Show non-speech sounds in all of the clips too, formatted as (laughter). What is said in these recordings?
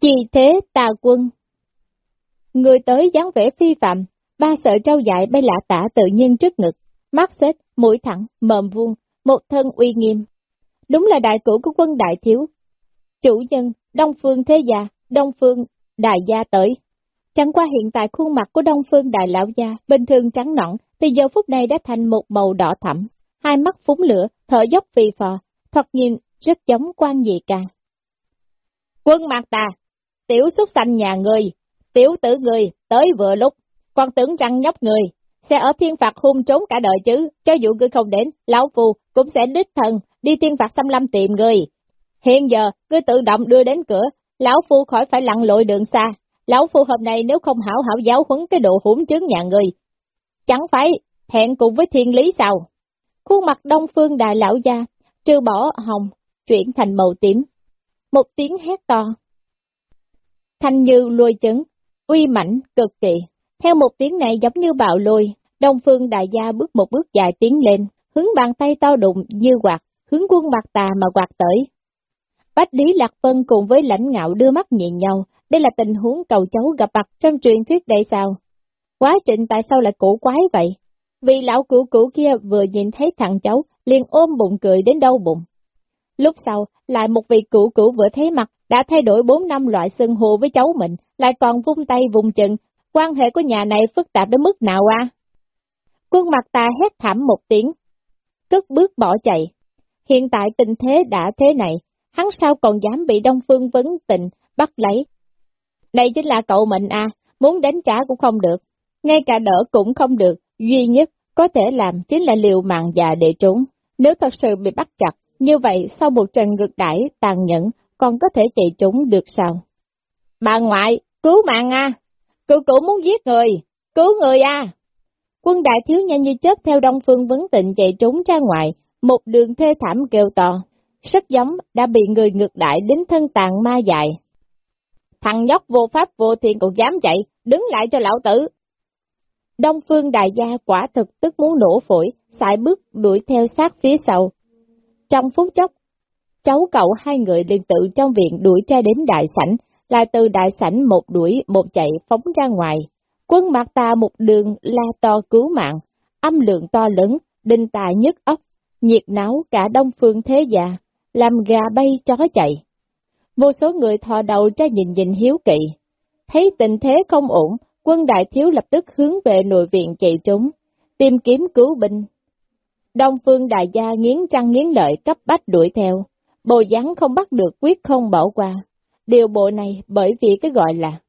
Chi thế tà quân. Người tới dáng vẻ phi phạm, ba sợi trâu dại bay lạ tả tự nhiên trước ngực, mắt xếp, mũi thẳng, mờm vuông, một thân uy nghiêm. Đúng là đại cũ của quân đại thiếu. Chủ nhân, Đông Phương Thế Gia, Đông Phương Đại Gia tới. Chẳng qua hiện tại khuôn mặt của Đông Phương Đại Lão Gia, bình thường trắng nõn, thì giờ phút này đã thành một màu đỏ thẳm, hai mắt phúng lửa, thở dốc phì phò, thoạt nhìn rất giống quan dị càng. Quân mặt Tà, tiểu xuất sanh nhà người, tiểu tử người, tới vừa lúc, Con tưởng rằng nhóc người, sẽ ở thiên phạt hung trốn cả đời chứ, cho dù ngươi không đến, lão phù cũng sẽ đích thần, đi thiên phạt xâm lâm tìm người. Hiện giờ, ngươi tự động đưa đến cửa, lão phu khỏi phải lặn lội đường xa, lão phu hôm nay nếu không hảo hảo giáo huấn cái độ hỗn trướng nhà người, chẳng phải hẹn cùng với thiên lý sao? Khuôn mặt đông phương đại lão gia, trừ bỏ hồng, chuyển thành màu tím. Một tiếng hét to. Thanh như lôi chấn, uy mãnh cực kỳ. Theo một tiếng này giống như bạo lôi, đông phương đại gia bước một bước dài tiến lên, hướng bàn tay to đụng như quạt, hướng quân mặt tà mà quạt tới. Bách Lý Lạc Vân cùng với lãnh ngạo đưa mắt nhìn nhau, đây là tình huống cầu cháu gặp mặt trong truyền thuyết đây sao? Quá trình tại sao lại cổ quái vậy? Vì lão cũ cũ kia vừa nhìn thấy thằng cháu, liền ôm bụng cười đến đau bụng. Lúc sau, lại một vị cũ cũ vừa thấy mặt, đã thay đổi bốn năm loại xưng hô với cháu mình, lại còn vung tay vùng chừng, quan hệ của nhà này phức tạp đến mức nào à? Quân mặt ta hét thảm một tiếng, cất bước bỏ chạy. Hiện tại tình thế đã thế này, hắn sao còn dám bị Đông Phương vấn tình, bắt lấy. Đây chính là cậu mình à, muốn đánh trả cũng không được, ngay cả đỡ cũng không được, duy nhất có thể làm chính là liều mạng già để trốn. Nếu thật sự bị bắt chặt, như vậy sau một trận ngược đãi tàn nhẫn, còn có thể chạy trốn được sao? Bà ngoại, cứu mạng à! Cựu cũ muốn giết người! Cứu người à! Quân đại thiếu nhanh như chớp theo Đông Phương Vấn Tịnh chạy trốn ra ngoài, một đường thê thảm kêu to, rất giống đã bị người ngược đại đến thân tàn ma dại. Thằng nhóc vô pháp vô thiện còn dám chạy, đứng lại cho lão tử. Đông Phương đại gia quả thực tức muốn nổ phổi, xài bước đuổi theo sát phía sau. Trong phút chốc, cháu cậu hai người liền tự trong viện đuổi tra đến đại sảnh, là từ đại sảnh một đuổi một chạy phóng ra ngoài. Quân mặt ta một đường la to cứu mạng, âm lượng to lớn, đinh tài nhất ốc, nhiệt náo cả đông phương thế già, làm gà bay chó chạy. Vô số người thò đầu ra nhìn nhìn hiếu kỵ. Thấy tình thế không ổn, quân đại thiếu lập tức hướng về nội viện chạy trốn, tìm kiếm cứu binh. Đông phương đại gia nghiến trăng nghiến lợi cấp bách đuổi theo, bồ dáng không bắt được quyết không bỏ qua. Điều bộ này bởi vì cái gọi là,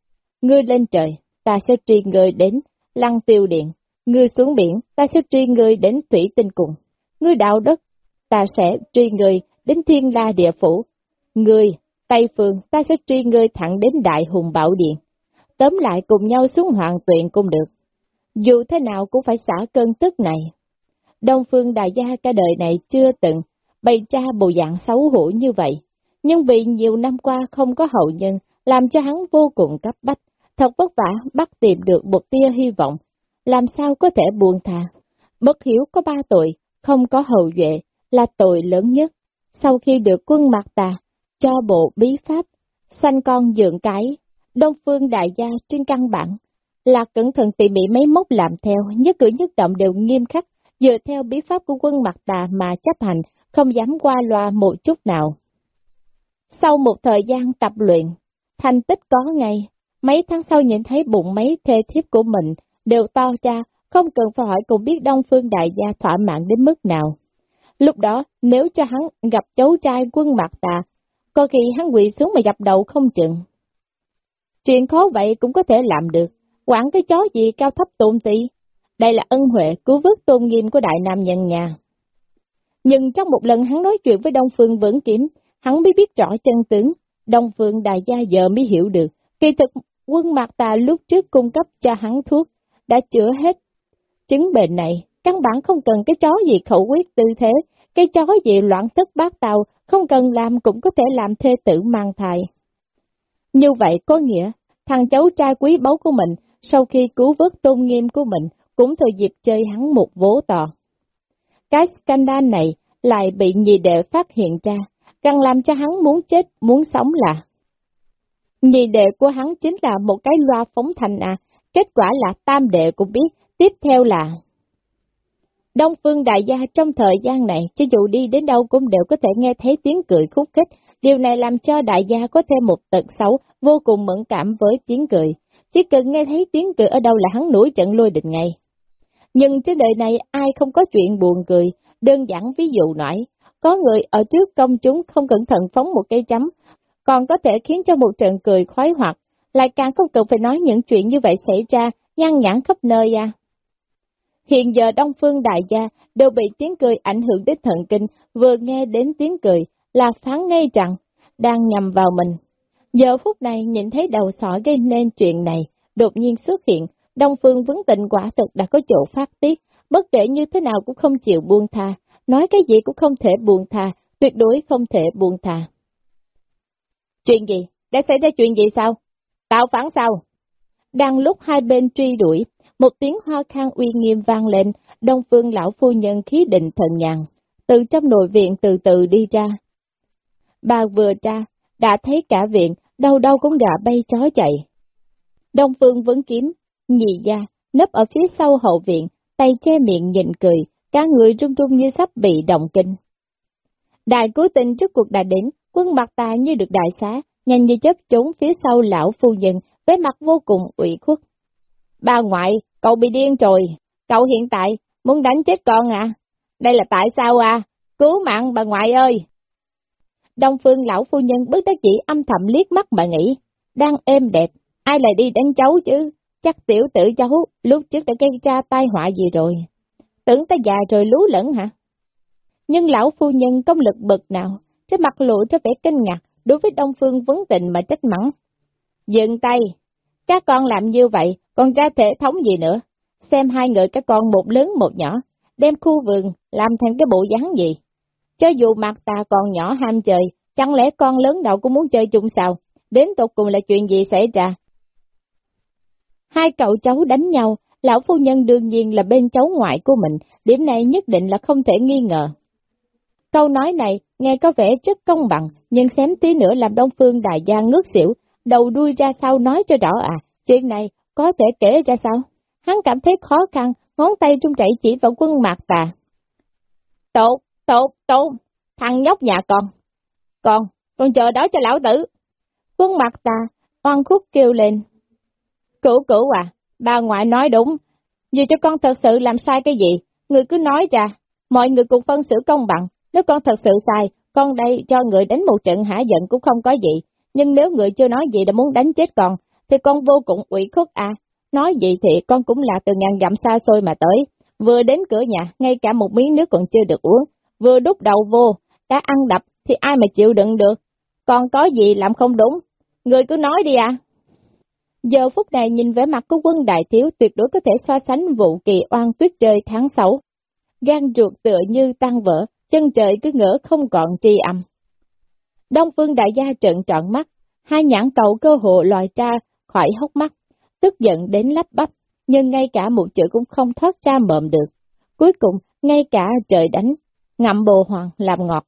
ngươi lên trời, ta sẽ truy người đến lăng tiêu điện, ngươi xuống biển, ta sẽ truy người đến thủy tinh cùng, ngươi đạo đất, ta sẽ truy người đến thiên la địa phủ, ngươi, Tây Phương, ta sẽ truy ngươi thẳng đến đại hùng bảo điện, tóm lại cùng nhau xuống hoàng tuyện cũng được. Dù thế nào cũng phải xả cơn tức này. Đông Phương Đại Gia cả đời này chưa từng bày cha bộ dạng xấu hổ như vậy, nhưng vì nhiều năm qua không có hậu nhân, làm cho hắn vô cùng cấp bách, thật vất vả bắt tìm được một tia hy vọng, làm sao có thể buồn thà. Bất hiếu có ba tội, không có hậu duệ, là tội lớn nhất. Sau khi được quân mặt tà, cho bộ bí pháp, sanh con dưỡng cái, Đông Phương Đại Gia trên căn bản, là cẩn thận tỉ mỉ mấy mốc làm theo, nhất cử nhất động đều nghiêm khắc, dựa theo bí pháp của quân mặt tà mà chấp hành, không dám qua loa một chút nào. Sau một thời gian tập luyện, thành tích có ngay, mấy tháng sau nhìn thấy bụng mấy thê thiếp của mình đều to ra, không cần phải hỏi cũng biết Đông Phương Đại Gia thỏa mãn đến mức nào. Lúc đó, nếu cho hắn gặp cháu trai quân mặt tà, có khi hắn quỵ xuống mà dập đầu không chừng. Chuyện khó vậy cũng có thể làm được, quản cái chó gì cao thấp tôn ti. Đây là ân huệ cứu vớt tôn nghiêm của đại nam nhân nhà. Nhưng trong một lần hắn nói chuyện với Đông Phương vẫn Kiếm, hắn mới biết rõ chân tướng, Đông Phương Đại Gia giờ mới hiểu được, kỳ thực quân mạc tà lúc trước cung cấp cho hắn thuốc, đã chữa hết chứng bệnh này, căn bản không cần cái chó gì khẩu quyết tư thế, cái chó gì loạn tức bát tàu, không cần làm cũng có thể làm thê tử mang thai. Như vậy có nghĩa, thằng cháu trai quý báu của mình, sau khi cứu vớt tôn nghiêm của mình, cũng thời dịp chơi hắn một vố to. Cái scandal này lại bị nhị đệ phát hiện ra, càng làm cho hắn muốn chết, muốn sống là. Nhị đệ của hắn chính là một cái loa phóng thanh à, kết quả là tam đệ cũng biết, tiếp theo là... Đông Phương Đại Gia trong thời gian này, cho dù đi đến đâu cũng đều có thể nghe thấy tiếng cười khúc khích, điều này làm cho Đại Gia có thêm một tật xấu, vô cùng mẫn cảm với tiếng cười. Chỉ cần nghe thấy tiếng cười ở đâu là hắn nổi trận lôi định ngay. Nhưng trên đời này ai không có chuyện buồn cười, đơn giản ví dụ nói, có người ở trước công chúng không cẩn thận phóng một cây chấm, còn có thể khiến cho một trận cười khoái hoạt, lại càng không cần phải nói những chuyện như vậy xảy ra, nhăn nhãn khắp nơi à. Hiện giờ Đông Phương Đại Gia đều bị tiếng cười ảnh hưởng đến thần kinh, vừa nghe đến tiếng cười là phán ngay rằng, đang nhầm vào mình. Giờ phút này nhìn thấy đầu sỏ gây nên chuyện này, đột nhiên xuất hiện, Đông Phương vấn tịnh quả thực đã có chỗ phát tiết, bất kể như thế nào cũng không chịu buông tha, nói cái gì cũng không thể buông tha, tuyệt đối không thể buông tha. Chuyện gì? Đã xảy ra chuyện gì sao? Tạo phản sao? Đang lúc hai bên truy đuổi, một tiếng ho khan uy nghiêm vang lên, đông phương lão phu nhân khí định thần nhàn, từ trong nội viện từ từ đi ra. Bà vừa ra, đã thấy cả viện, đâu đâu cũng gà bay chó chạy. Đông phương vẫn kiếm, nhị gia, nấp ở phía sau hậu viện, tay che miệng nhìn cười, cả người run run như sắp bị động kinh. Đại cố tình trước cuộc đã đến, quân mặt ta như được đại xá, nhanh như chớp trốn phía sau lão phu nhân, với mặt vô cùng ủy khuất. Bà ngoại, cậu bị điên rồi, cậu hiện tại muốn đánh chết con à? Đây là tại sao à? Cứu mạng bà ngoại ơi! Đông phương lão phu nhân bất đắc chỉ âm thầm liếc mắt mà nghĩ, đang êm đẹp, ai lại đi đánh cháu chứ? Chắc tiểu tử cháu lúc trước đã gây ra tai họa gì rồi. Tưởng ta già rồi lú lẫn hả? Nhưng lão phu nhân công lực bực nào, trên mặt lộ cho vẻ kinh ngạc, đối với Đông Phương vấn tình mà trách mắng. Dừng tay, các con làm như vậy, còn ra thể thống gì nữa? Xem hai người các con một lớn một nhỏ, đem khu vườn làm thành cái bộ dáng gì? Cho dù mặt ta còn nhỏ ham chơi, chẳng lẽ con lớn đầu cũng muốn chơi chung sao? Đến tột cùng là chuyện gì xảy ra? Hai cậu cháu đánh nhau, lão phu nhân đương nhiên là bên cháu ngoại của mình, điểm này nhất định là không thể nghi ngờ. Câu nói này nghe có vẻ rất công bằng, nhưng xém tí nữa làm Đông Phương Đại Gia ngước xỉu, đầu đuôi ra sau nói cho rõ à, chuyện này có thể kể ra sao? Hắn cảm thấy khó khăn, ngón tay trung chảy chỉ vào quân mạc tà. Tốt, tốt, tốt, thằng nhóc nhà con. Con, con chờ đó cho lão tử. Quân mạc tà, oan khúc kêu lên. Cửu cửu à, bà ngoại nói đúng, dù cho con thật sự làm sai cái gì, người cứ nói ra, mọi người cùng phân xử công bằng, nếu con thật sự sai, con đây cho người đánh một trận hả giận cũng không có gì, nhưng nếu người chưa nói gì đã muốn đánh chết con, thì con vô cùng ủy khuất à. Nói gì thì con cũng là từ ngàn dặm xa xôi mà tới, vừa đến cửa nhà, ngay cả một miếng nước còn chưa được uống, vừa đút đầu vô, đã ăn đập thì ai mà chịu đựng được, con có gì làm không đúng, người cứ nói đi à. Giờ phút này nhìn vẻ mặt của quân đại thiếu tuyệt đối có thể so sánh vụ kỳ oan tuyết trời tháng 6. Gan ruột tựa như tan vỡ, chân trời cứ ngỡ không còn tri âm. Đông phương đại gia trợn trọn mắt, hai nhãn cầu cơ hộ lòi ra khỏi hốc mắt, tức giận đến lắp bắp, nhưng ngay cả một chữ cũng không thoát ra mộm được. Cuối cùng, ngay cả trời đánh, ngậm bồ hoàng làm ngọt.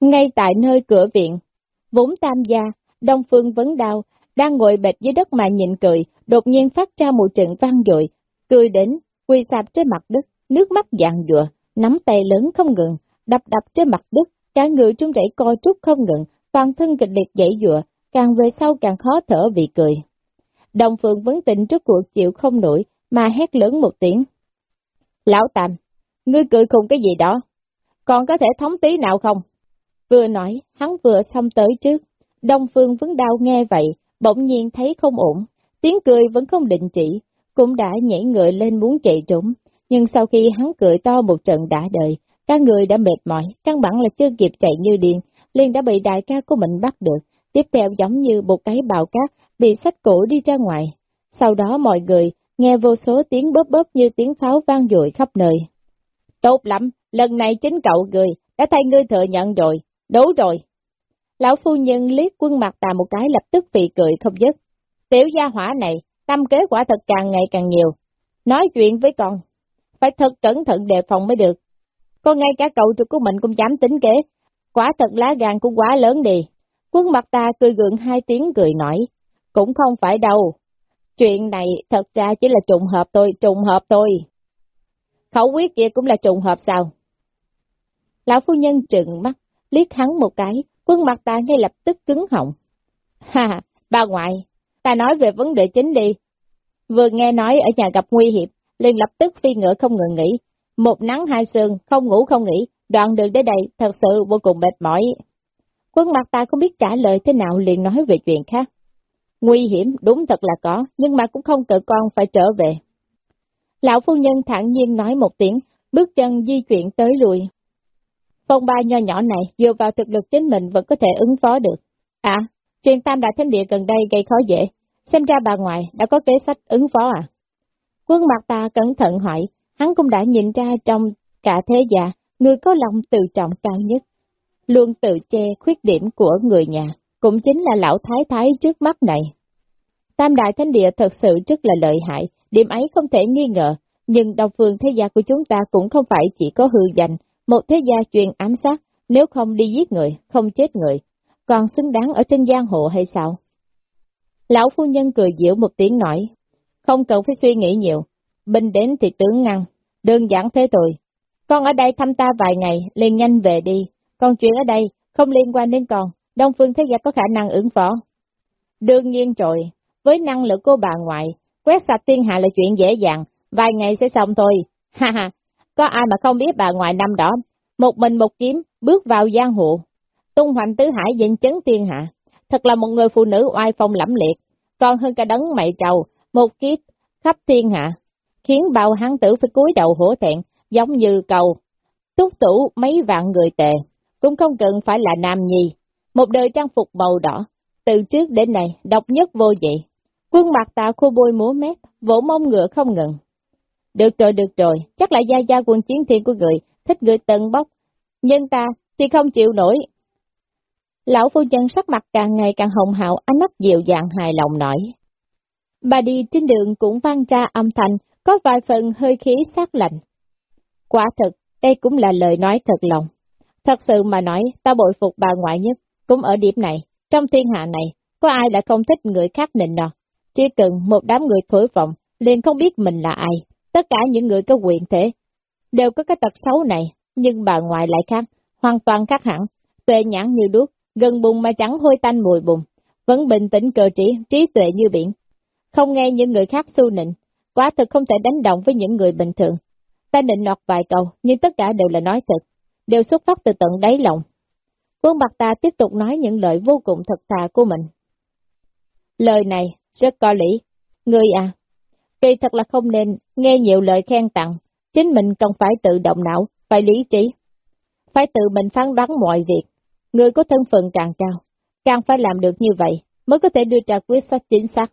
Ngay tại nơi cửa viện, vốn tam gia, Đông Phương Vấn đau đang ngồi bệt dưới đất mà nhịn cười, đột nhiên phát ra một trận vang dội, cười đến, quỳ sạp trên mặt đất, nước mắt dạng dụa, nắm tay lớn không ngừng, đập đập trên mặt đất, cả người trung chảy co trúc không ngừng, toàn thân kịch liệt dãy dụa, càng về sau càng khó thở vì cười. Đồng Phượng vấn tịnh trước cuộc chịu không nổi, mà hét lớn một tiếng. Lão Tam, ngươi cười cùng cái gì đó? Còn có thể thống tí nào không? Vừa nói, hắn vừa xong tới trước. Đông Phương vấn đau nghe vậy, bỗng nhiên thấy không ổn, tiếng cười vẫn không định chỉ, cũng đã nhảy người lên muốn chạy trốn, nhưng sau khi hắn cười to một trận đã đời, các người đã mệt mỏi, căn bản là chưa kịp chạy như điên, liền đã bị đại ca của mình bắt được, tiếp theo giống như một cái bào cát bị sách cổ đi ra ngoài. Sau đó mọi người nghe vô số tiếng bóp bóp như tiếng pháo vang dội khắp nơi. Tốt lắm, lần này chính cậu người, đã thay ngươi thừa nhận rồi, đủ rồi. Lão phu nhân liếc quân mặt tà một cái lập tức bị cười không dứt. Tiểu gia hỏa này, tâm kế quả thật càng ngày càng nhiều. Nói chuyện với con, phải thật cẩn thận đề phòng mới được. Con ngay cả cậu trụ của mình cũng dám tính kế, quả thật lá gan cũng quá lớn đi. Quân mặt ta cười gượng hai tiếng cười nói, cũng không phải đâu. Chuyện này thật ra chỉ là trùng hợp thôi, trùng hợp thôi. Khẩu quyết kia cũng là trùng hợp sao? Lão phu nhân trừng mắt, liếc hắn một cái, quân mặt ta ngay lập tức cứng họng. Ha, bà ngoại, ta nói về vấn đề chính đi. Vừa nghe nói ở nhà gặp nguy hiểm, liền lập tức phi ngựa không ngừng nghỉ. Một nắng hai sương, không ngủ không nghỉ, đoạn đường đến đây thật sự vô cùng mệt mỏi. Quân mặt ta không biết trả lời thế nào liền nói về chuyện khác. Nguy hiểm đúng thật là có, nhưng mà cũng không cự con phải trở về. Lão phu nhân thản nhiên nói một tiếng, bước chân di chuyển tới lùi. Phong ba nho nhỏ này dựa vào thực lực chính mình vẫn có thể ứng phó được. À, chuyện tam đại thánh địa gần đây gây khó dễ, xem ra bà ngoại đã có kế sách ứng phó à? Quân mặt ta cẩn thận hỏi, hắn cũng đã nhìn ra trong cả thế già, người có lòng tự trọng cao nhất, luôn tự che khuyết điểm của người nhà, cũng chính là lão thái thái trước mắt này. Tam đại thánh địa thật sự rất là lợi hại, điểm ấy không thể nghi ngờ, nhưng đồng phương thế gia của chúng ta cũng không phải chỉ có hư danh, một thế gia truyền ám sát, nếu không đi giết người, không chết người, còn xứng đáng ở trên giang hồ hay sao? Lão phu nhân cười dịu một tiếng nói, không cần phải suy nghĩ nhiều, binh đến thì tướng ngăn, đơn giản thế thôi. Con ở đây thăm ta vài ngày, liền nhanh về đi, còn chuyện ở đây không liên quan đến con, Đông Phương Thế Gia có khả năng ứng phó. Đương nhiên rồi, với năng lực của bà ngoại, quét sạch thiên hạ là chuyện dễ dàng, vài ngày sẽ xong thôi. Ha ha, có ai mà không biết bà ngoại năm đó, một mình một kiếm, bước vào giang hồ. Tung hoành tứ hải dịnh chấn thiên hạ, thật là một người phụ nữ oai phong lẫm liệt, còn hơn cả đấng mày trầu, một kiếp khắp thiên hạ, khiến bao hán tử phải cúi đầu hổ thẹn, giống như cầu, túc tủ mấy vạn người tệ, cũng không cần phải là nam nhi, một đời trang phục màu đỏ, từ trước đến nay độc nhất vô dị. Quân mặt tạo khu bôi múa mép, vỗ mông ngựa không ngừng. Được rồi, được rồi, chắc là gia gia quân chiến thiên của người, thích người tận bốc, nhưng ta thì không chịu nổi. Lão phu nhân sắc mặt càng ngày càng hồng hào, ánh mắt dịu dàng hài lòng nói. Bà đi trên đường cũng vang ra âm thanh, có vài phần hơi khí sát lạnh. Quả thực, đây cũng là lời nói thật lòng. Thật sự mà nói, ta bội phục bà ngoại nhất, cũng ở điểm này, trong thiên hạ này, có ai đã không thích người khác nịnh nọt Chỉ cần một đám người thổi vọng, liền không biết mình là ai. Tất cả những người có quyền thế, đều có cái tật xấu này, nhưng bà ngoại lại khác, hoàn toàn khác hẳn, tuệ nhãn như đuốc, gần bùng mà chẳng hôi tanh mùi bùng, vẫn bình tĩnh cờ trí, trí tuệ như biển. Không nghe những người khác xu nịnh, quá thực không thể đánh động với những người bình thường. Ta định nọt vài câu, nhưng tất cả đều là nói thật, đều xuất phát từ tận đáy lòng. Quân Bạc Ta tiếp tục nói những lời vô cùng thật thà của mình. Lời này rất có lý. ngươi à, kỳ thật là không nên nghe nhiều lời khen tặng, chính mình cần phải tự động não, phải lý trí. Phải tự mình phán đoán mọi việc. Người có thân phận càng cao, càng phải làm được như vậy, mới có thể đưa ra quyết sách chính xác.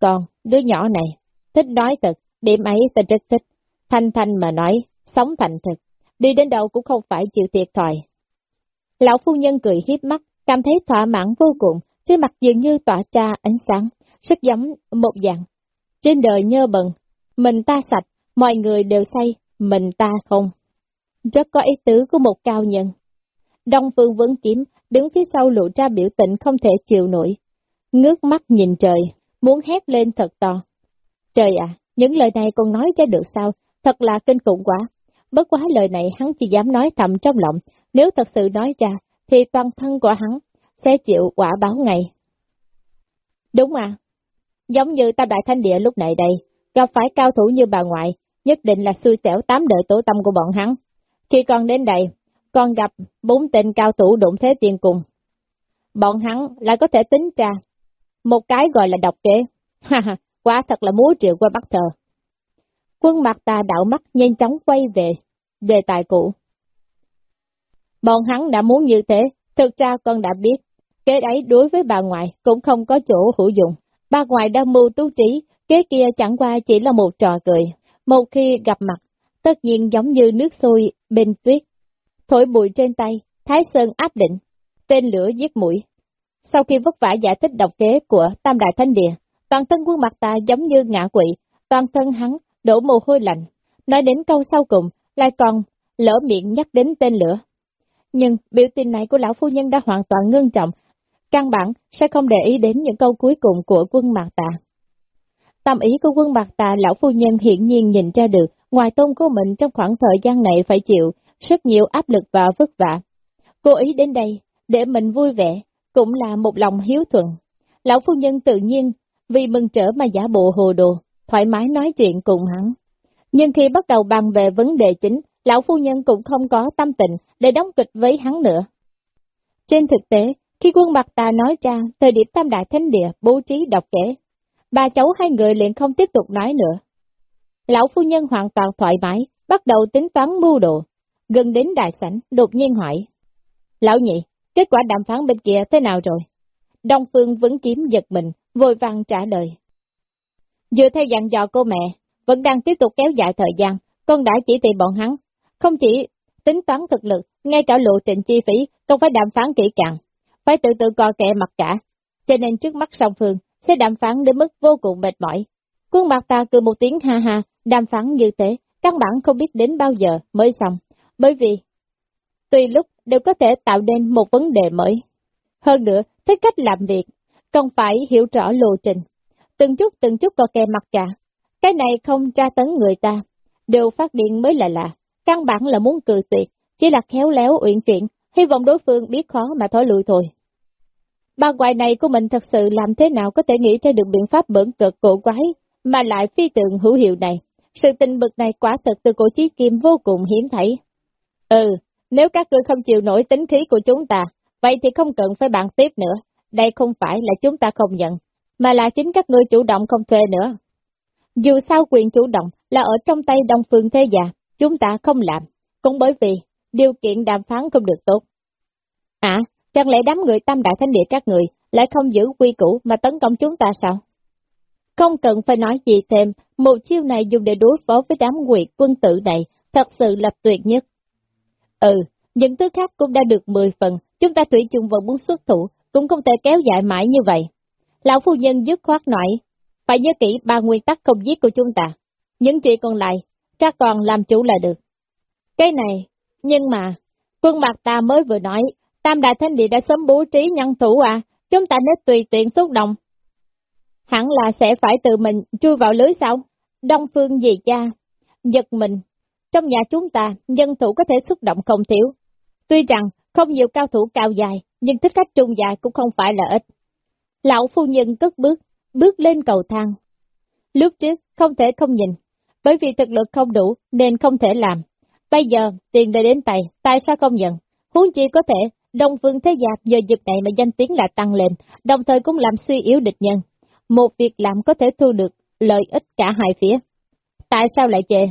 Còn, đứa nhỏ này, thích nói thật, điểm ấy ta rất thích. Thanh thanh mà nói, sống thành thật, đi đến đâu cũng không phải chịu thiệt thòi. Lão phu nhân cười hiếp mắt, cảm thấy thỏa mãn vô cùng, trên mặt dường như tỏa ra ánh sáng, rất giống một dạng. Trên đời nhơ bẩn, mình ta sạch, mọi người đều say, mình ta không. Rất có ý tứ của một cao nhân. Đông Phương Vấn Kiếm đứng phía sau lộ ra biểu tình không thể chịu nổi. Ngước mắt nhìn trời, muốn hét lên thật to. Trời à, những lời này còn nói cho được sao, thật là kinh khủng quá. Bất quá lời này hắn chỉ dám nói thầm trong lòng, nếu thật sự nói ra, thì toàn thân của hắn sẽ chịu quả báo ngày. Đúng à, giống như tam đại thanh địa lúc này đây, gặp phải cao thủ như bà ngoại, nhất định là xui xẻo tám đời tổ tâm của bọn hắn. Khi còn đến đây, còn gặp bốn tên cao thủ đụng thế tiền cùng. Bọn hắn lại có thể tính ra, một cái gọi là độc kế. (laughs) Ha ha, quá thật là múa triệu qua bắt thờ. Quân mặt ta đạo mắt nhanh chóng quay về đề tài cũ. Bọn hắn đã muốn như thế, thực ra con đã biết, kế đấy đối với bà ngoại cũng không có chỗ hữu dụng. Bà ngoại đang mưu tú trí, kế kia chẳng qua chỉ là một trò cười. Một khi gặp mặt, tất nhiên giống như nước sôi bên tuyết. Thổi bụi trên tay, Thái Sơn áp định, tên lửa giết mũi. Sau khi vất vả giải thích độc kế của Tam Đại Thánh Địa, toàn thân quân mặt ta giống như ngạ quỵ, toàn thân hắn đổ mồ hôi lạnh. Nói đến câu sau cùng, lại còn lỡ miệng nhắc đến tên lửa. Nhưng biểu tình này của lão phu nhân đã hoàn toàn ngưng trọng, căn bản sẽ không để ý đến những câu cuối cùng của quân Mạc Tà. Tâm ý của quân Mạc Tà lão phu nhân hiển nhiên nhìn ra được, ngoài tôn của mình trong khoảng thời gian này phải chịu rất nhiều áp lực và vất vả. Cô ý đến đây, để mình vui vẻ, cũng là một lòng hiếu thuận. Lão phu nhân tự nhiên, vì mừng trở mà giả bộ hồ đồ, thoải mái nói chuyện cùng hắn. Nhưng khi bắt đầu bàn về vấn đề chính, lão phu nhân cũng không có tâm tình để đóng kịch với hắn nữa. Trên thực tế, khi quân mặt ta nói ra thời điểm tam đại thánh địa bố trí đọc kể, bà cháu hai người liền không tiếp tục nói nữa. Lão phu nhân hoàn toàn thoải mái, bắt đầu tính toán mưu đồ, gần đến đại sảnh, đột nhiên hỏi. Lão nhị, kết quả đàm phán bên kia thế nào rồi? Đông Phương vẫn kiếm giật mình, vội vàng trả lời. Dựa theo dặn dò cô mẹ, vẫn đang tiếp tục kéo dài thời gian, con đã chỉ thị bọn hắn, không chỉ tính toán thực lực, ngay cả lộ trình chi phí, còn phải đàm phán kỹ càng, phải tự tự co kẹ mặt cả, cho nên trước mắt song phương, sẽ đàm phán đến mức vô cùng mệt mỏi. Quân mặt ta cười một tiếng ha ha, đàm phán như thế, căn bản không biết đến bao giờ mới xong, bởi vì tùy lúc đều có thể tạo nên một vấn đề mới. Hơn nữa, thích cách làm việc, cần phải hiểu rõ lộ trình. Từng chút từng chút co kè mặt cả. Cái này không tra tấn người ta, đều phát điện mới là lạ. Căn bản là muốn cười tuyệt, chỉ là khéo léo uyển chuyển, hy vọng đối phương biết khó mà thối lùi thôi. Bà ngoại này của mình thật sự làm thế nào có thể nghĩ ra được biện pháp bẩn cực cổ quái, mà lại phi tượng hữu hiệu này. Sự tình bực này quả thật từ cổ chí kim vô cùng hiếm thấy. Ừ, nếu các ngươi không chịu nổi tính khí của chúng ta, vậy thì không cần phải bàn tiếp nữa. Đây không phải là chúng ta không nhận, mà là chính các ngươi chủ động không thuê nữa. Dù sao quyền chủ động là ở trong tay Đông Phương Thế Già, chúng ta không làm, cũng bởi vì điều kiện đàm phán không được tốt. À, chẳng lẽ đám người tam đại thánh địa các người lại không giữ quy củ mà tấn công chúng ta sao? Không cần phải nói gì thêm, một chiêu này dùng để đối phó với đám quyệt quân tử này thật sự là tuyệt nhất. Ừ, những thứ khác cũng đã được 10 phần, chúng ta thủy chung vẫn muốn xuất thủ, cũng không thể kéo dài mãi như vậy. Lão phu nhân dứt khoát nói, phải nhớ kỹ ba nguyên tắc không giết của chúng ta. Những chuyện còn lại, các con làm chủ là được. Cái này, nhưng mà, quân mặt ta mới vừa nói, Tam Đại Thánh Địa đã sớm bố trí nhân thủ à, chúng ta nếu tùy tiện xúc động. Hẳn là sẽ phải tự mình chui vào lưới sao? Đông phương dì cha? Giật mình, trong nhà chúng ta, nhân thủ có thể xúc động không thiếu. Tuy rằng không nhiều cao thủ cao dài, nhưng thích cách trung dài cũng không phải là ít. Lão phu nhân cất bước, bước lên cầu thang. Lúc trước không thể không nhìn, bởi vì thực lực không đủ nên không thể làm. Bây giờ tiền đã đến tay, tại sao không nhận? Huống chi có thể, Đông Phương Thế giạc nhờ dịp này mà danh tiếng lại tăng lên, đồng thời cũng làm suy yếu địch nhân. Một việc làm có thể thu được lợi ích cả hai phía. Tại sao lại chê?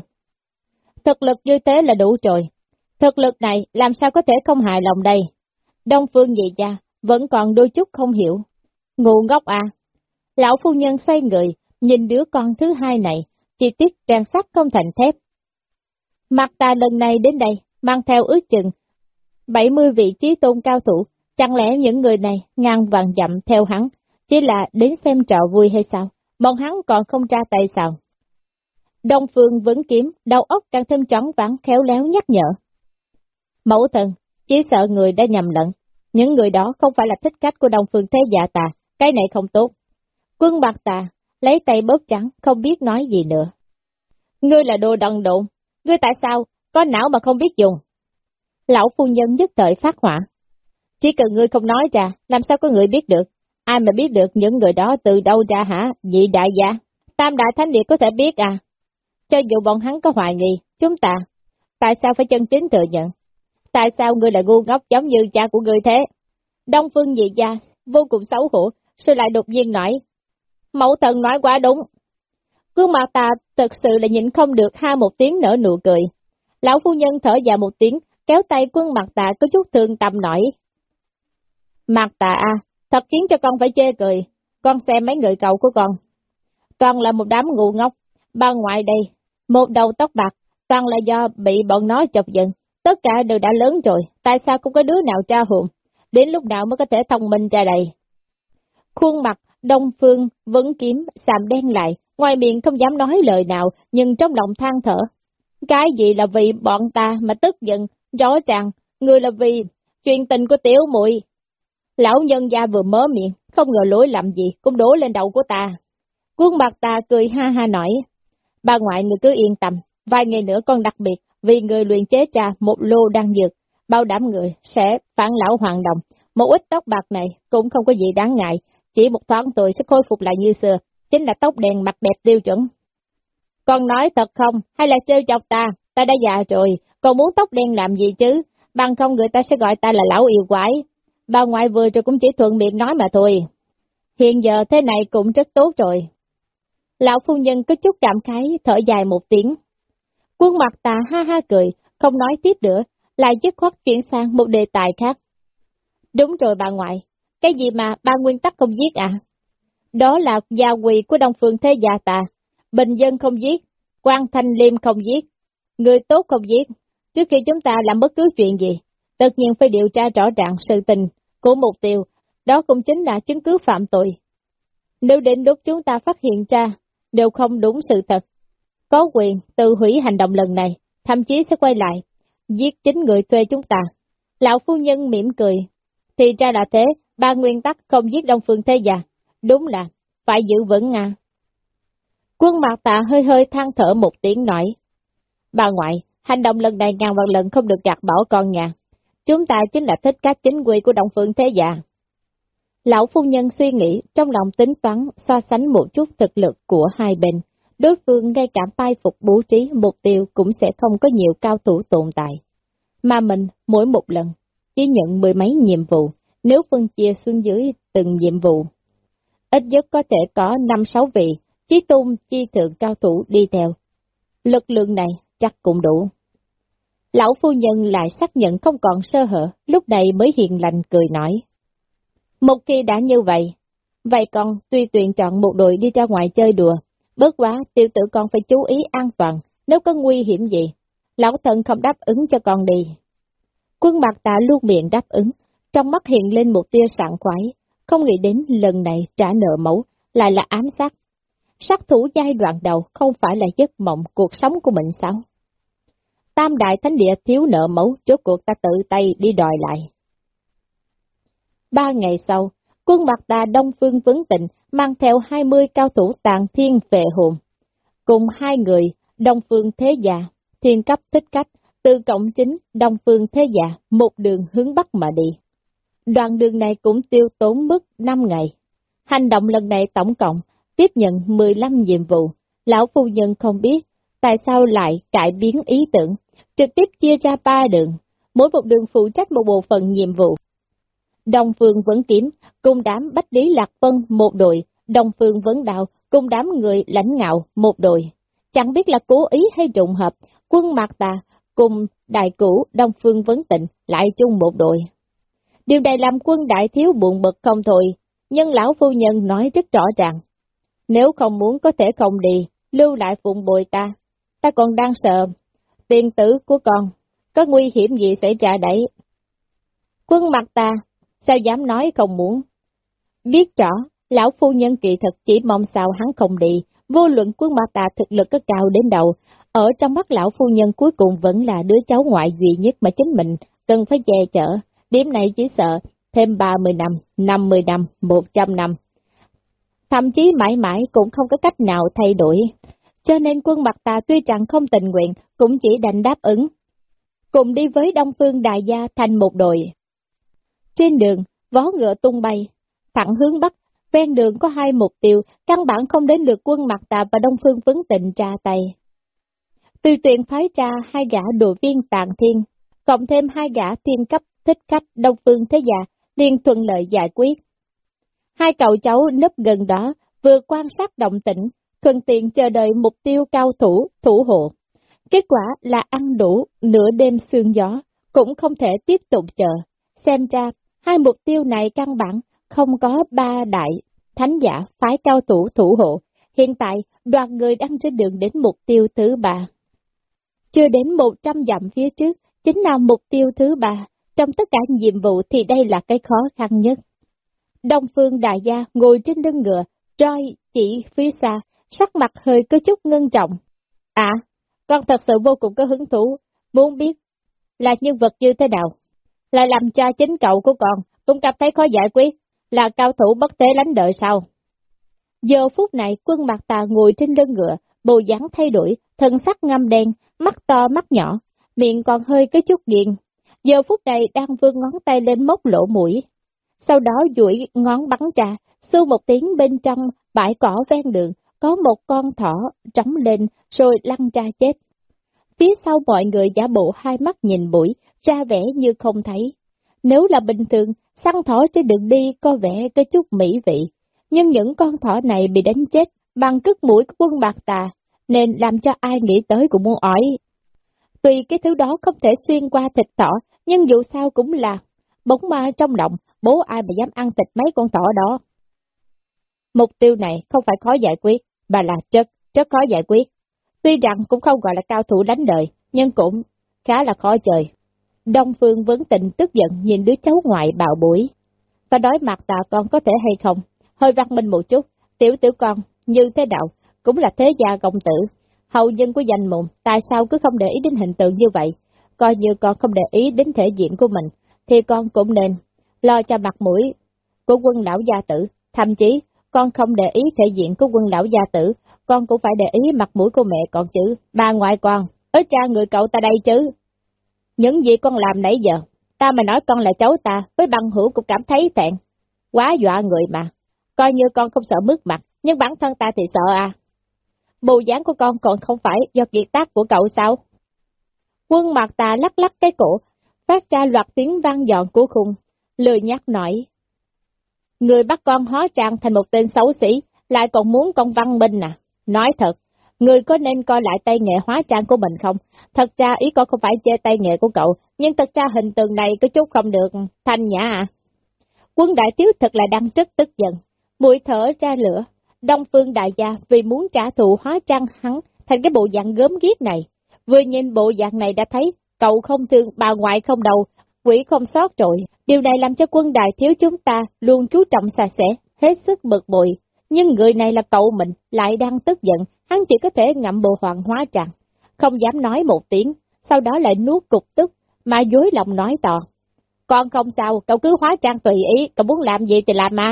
Thực lực như thế là đủ rồi. Thực lực này làm sao có thể không hài lòng đây? Đông Phương nhị gia vẫn còn đôi chút không hiểu. Ngu ngốc à! Lão phu nhân xoay người, nhìn đứa con thứ hai này, chi tiết trang sắc không thành thép. Mặt ta lần này đến đây, mang theo ước chừng 70 vị trí tôn cao thủ, chẳng lẽ những người này ngang vàng dặm theo hắn, chỉ là đến xem trò vui hay sao? Bọn hắn còn không ra tay sao? Đông Phương vẫn kiếm, đầu óc càng thêm trắng vắng khéo léo nhắc nhở. Mẫu thần, chỉ sợ người đã nhầm lẫn, những người đó không phải là thích cách của Đông Phương thế dạ tà, cái này không tốt. Quân bạc tà, lấy tay bóp trắng, không biết nói gì nữa. Ngươi là đồ đần độn, ngươi tại sao, có não mà không biết dùng? Lão phu nhân nhất thời phát hỏa. Chỉ cần ngươi không nói ra, làm sao có người biết được? Ai mà biết được những người đó từ đâu ra hả, vị đại gia? Tam đại thánh địa có thể biết à? Cho dù bọn hắn có hoài nghi, chúng ta, tại sao phải chân chính thừa nhận? Tại sao ngươi lại ngu ngốc giống như cha của ngươi thế? Đông phương dị gia, vô cùng xấu hổ, rồi lại đột nhiên nói. Mẫu thần nói quá đúng. Gương mặt ta thật sự là nhịn không được ha một tiếng nở nụ cười. Lão phu nhân thở dài một tiếng, kéo tay quân mặt tạ có chút thương tâm nổi. Mặt tạ à, thật khiến cho con phải chê cười, con xem mấy người cậu của con. Toàn là một đám ngu ngốc, ba ngoại đây, một đầu tóc bạc, toàn là do bị bọn nó chọc giận, tất cả đều đã lớn rồi, tại sao không có đứa nào tra hồn, đến lúc nào mới có thể thông minh ra đây. Khuôn mặt Đông Phương vẫn kiếm, sàm đen lại, ngoài miệng không dám nói lời nào, nhưng trong lòng than thở. Cái gì là vì bọn ta mà tức giận, rõ ràng, người là vì chuyện tình của tiểu muội Lão nhân gia vừa mớ miệng, không ngờ lỗi làm gì cũng đổ lên đầu của ta. Cuốn mặt ta cười ha ha nói, bà ngoại người cứ yên tâm, vài ngày nữa con đặc biệt, vì người luyện chế trà một lô đang dược, bao đảm người sẽ phản lão hoàng đồng. Một ít tóc bạc này cũng không có gì đáng ngại, chỉ một thoáng tuổi sẽ khôi phục lại như xưa, chính là tóc đèn mặt đẹp tiêu chuẩn. Con nói thật không, hay là trêu chọc ta, ta đã già rồi, còn muốn tóc đen làm gì chứ, bằng không người ta sẽ gọi ta là lão yêu quái. Bà ngoại vừa rồi cũng chỉ thuận miệng nói mà thôi. Hiện giờ thế này cũng rất tốt rồi. Lão phu nhân có chút cảm khái, thở dài một tiếng. Quân mặt ta ha ha cười, không nói tiếp nữa, lại dứt khoát chuyển sang một đề tài khác. Đúng rồi bà ngoại, cái gì mà ba nguyên tắc không giết à? Đó là gia quỳ của Đông Phương Thế Gia ta, bình dân không giết, quan thanh liêm không giết, người tốt không giết. Trước khi chúng ta làm bất cứ chuyện gì, tất nhiên phải điều tra rõ ràng sự tình của mục tiêu, đó cũng chính là chứng cứ phạm tội. Nếu đến lúc chúng ta phát hiện ra đều không đúng sự thật, có quyền tự hủy hành động lần này, thậm chí sẽ quay lại, giết chính người thuê chúng ta. Lão phu nhân mỉm cười, thì ra là thế, ba nguyên tắc không giết Đông Phương Thế Già, đúng là phải giữ vững Nga. Quân mặt tạ hơi hơi than thở một tiếng nói, bà ngoại, hành động lần này ngàn vạn lần không được gạt bỏ con nhà, chúng ta chính là thích các chính quy của Đông Phương Thế Già. Lão phu nhân suy nghĩ, trong lòng tính toán, so sánh một chút thực lực của hai bên. Đối phương ngay cả bay phục bố trí mục tiêu cũng sẽ không có nhiều cao thủ tồn tại. Mà mình, mỗi một lần, chỉ nhận mười mấy nhiệm vụ, nếu phân chia xuống dưới từng nhiệm vụ. Ít nhất có thể có năm sáu vị, chí tôn chi thượng cao thủ đi theo. Lực lượng này chắc cũng đủ. Lão phu nhân lại xác nhận không còn sơ hở, lúc này mới hiền lành cười nói. Một khi đã như vậy, vậy con tuy tuyển chọn một đội đi ra ngoài chơi đùa, bớt quá tiểu tử con phải chú ý an toàn, nếu có nguy hiểm gì, lão thần không đáp ứng cho con đi. Quân bạc tạ luôn miệng đáp ứng, trong mắt hiện lên một tia sảng khoái, không nghĩ đến lần này trả nợ mẫu, lại là ám sát. Sát thủ giai đoạn đầu không phải là giấc mộng cuộc sống của mình sao? Tam đại thánh địa thiếu nợ mẫu, chốt cuộc ta tự tay đi đòi lại. Ba ngày sau, quân mặt đà Đông Phương Vấn Tịnh mang theo 20 cao thủ tàng thiên về hồn. Cùng hai người, Đông Phương Thế Già, thiên cấp thích cách, từ cổng chính Đông Phương Thế Già, một đường hướng Bắc mà đi. Đoạn đường này cũng tiêu tốn mất 5 ngày. Hành động lần này tổng cộng tiếp nhận 15 nhiệm vụ. Lão phu nhân không biết tại sao lại cải biến ý tưởng, trực tiếp chia ra ba đường, mỗi một đường phụ trách một bộ phận nhiệm vụ. Đông Phương vẫn kiếm, cùng đám Bách Lý Lạc Vân một đội, Đông Phương vấn đạo, cùng đám người lãnh ngạo một đội. Chẳng biết là cố ý hay trùng hợp, quân Mạc Tà cùng đại cũ Đông Phương Vấn Tịnh lại chung một đội. Điều này làm quân đại thiếu buồn bực không thôi, nhưng lão phu nhân nói rất rõ ràng. Nếu không muốn có thể không đi, lưu lại phụng bồi ta, ta còn đang sợ. Tiền tử của con, có nguy hiểm gì xảy ra đấy? Quân mặt ta, sao dám nói không muốn? Biết rõ, lão phu nhân kỳ thật chỉ mong sao hắn không đi, vô luận quân mặt ta thực lực có cao đến đầu, ở trong mắt lão phu nhân cuối cùng vẫn là đứa cháu ngoại duy nhất mà chính mình cần phải che chở. Điểm này chỉ sợ thêm 30 năm, 50 năm, 100 năm. Thậm chí mãi mãi cũng không có cách nào thay đổi. Cho nên quân mặt tà tuy rằng không tình nguyện, cũng chỉ đành đáp ứng. Cùng đi với Đông Phương Đại Gia thành một đội. Trên đường, vó ngựa tung bay, thẳng hướng Bắc, ven đường có hai mục tiêu, căn bản không đến lượt quân mặt tà và Đông Phương vấn tình trà tay. Tùy tuyển phái tra hai gã đội viên tạng thiên, cộng thêm hai gã thiên cấp thích khách Đông Phương Thế Già, liền thuận lợi giải quyết. Hai cậu cháu nấp gần đó, vừa quan sát động tĩnh, thuận tiện chờ đợi mục tiêu cao thủ, thủ hộ. Kết quả là ăn đủ nửa đêm sương gió, cũng không thể tiếp tục chờ. Xem ra, hai mục tiêu này căn bản không có ba đại thánh giả phái cao thủ thủ hộ. Hiện tại, đoàn người đang trên đường đến mục tiêu thứ ba. Chưa đến 100 dặm phía trước, chính là mục tiêu thứ ba. Trong tất cả nhiệm vụ thì đây là cái khó khăn nhất. Đông Phương Đại Gia ngồi trên lưng ngựa, roi chỉ phía xa, sắc mặt hơi có chút ngưng trọng. À, con thật sự vô cùng có hứng thú, muốn biết là nhân vật như thế nào. Lại làm cho chính cậu của con cũng cảm thấy khó giải quyết, là cao thủ bất tế lánh đợi sao. Giờ phút này quân mặt tà ngồi trên lưng ngựa, bộ dáng thay đổi, thân sắc ngâm đen, mắt to mắt nhỏ, miệng còn hơi có chút nghiền. Giờ phút này đang vươn ngón tay lên mốc lỗ mũi. Sau đó duỗi ngón bắn ra, xu một tiếng bên trong bãi cỏ ven đường, có một con thỏ trống lên rồi lăn ra chết. Phía sau mọi người giả bộ hai mắt nhìn bụi, ra vẻ như không thấy. Nếu là bình thường, săn thỏ trên đường đi có vẻ có chút mỹ vị, nhưng những con thỏ này bị đánh chết bằng cước mũi của quân bạc tà, nên làm cho ai nghĩ tới cũng muốn ói. Tuy cái thứ đó không thể xuyên qua thịt thỏ, nhưng dù sao cũng là bóng ma trong động, bố ai mà dám ăn thịt mấy con thỏ đó. Mục tiêu này không phải khó giải quyết, mà là rất, rất khó giải quyết. Tuy rằng cũng không gọi là cao thủ đánh đời, nhưng cũng khá là khó chơi. Đông Phương vấn tình tức giận nhìn đứa cháu ngoại bạo bụi. Ta đói mặt tà con có thể hay không? Hơi văn minh một chút, tiểu tiểu con, như thế đạo, cũng là thế gia công tử. Hậu dân của danh mụn, tại sao cứ không để ý đến hình tượng như vậy? Coi như con không để ý đến thể diện của mình, thì con cũng nên lo cho mặt mũi của quân lão gia tử. Thậm chí, con không để ý thể diện của quân lão gia tử, con cũng phải để ý mặt mũi của mẹ con chứ. Bà ngoại con, ở cha người cậu ta đây chứ. Những gì con làm nãy giờ, ta mà nói con là cháu ta, với băng hữu cũng cảm thấy thẹn. Quá dọa người mà. Coi như con không sợ mất mặt, nhưng bản thân ta thì sợ à. Bộ dáng của con còn không phải do kiệt tác của cậu sao? Quân mặt ta lắc lắc cái cổ, phát ra loạt tiếng vang dọn của khung, lười nhắc nói. Người bắt con hóa trang thành một tên xấu xí, lại còn muốn con văn minh à? Nói thật, người có nên coi lại tay nghệ hóa trang của mình không? Thật ra ý con không phải chê tay nghệ của cậu, nhưng thật ra hình tượng này có chút không được thanh nhã à. Quân đại thiếu thật là đang rất tức giận, mũi thở ra lửa. Đông phương đại gia vì muốn trả thù hóa trang hắn thành cái bộ dạng gớm ghiếc này. Vừa nhìn bộ dạng này đã thấy, cậu không thương bà ngoại không đầu, quỷ không sót trội, Điều này làm cho quân đại thiếu chúng ta luôn chú trọng xà xẻ, hết sức bực bội. Nhưng người này là cậu mình, lại đang tức giận, hắn chỉ có thể ngậm bồ hoàng hóa trang, không dám nói một tiếng, sau đó lại nuốt cục tức, mà dối lòng nói to. Con không sao, cậu cứ hóa trang tùy ý, cậu muốn làm gì thì làm mà.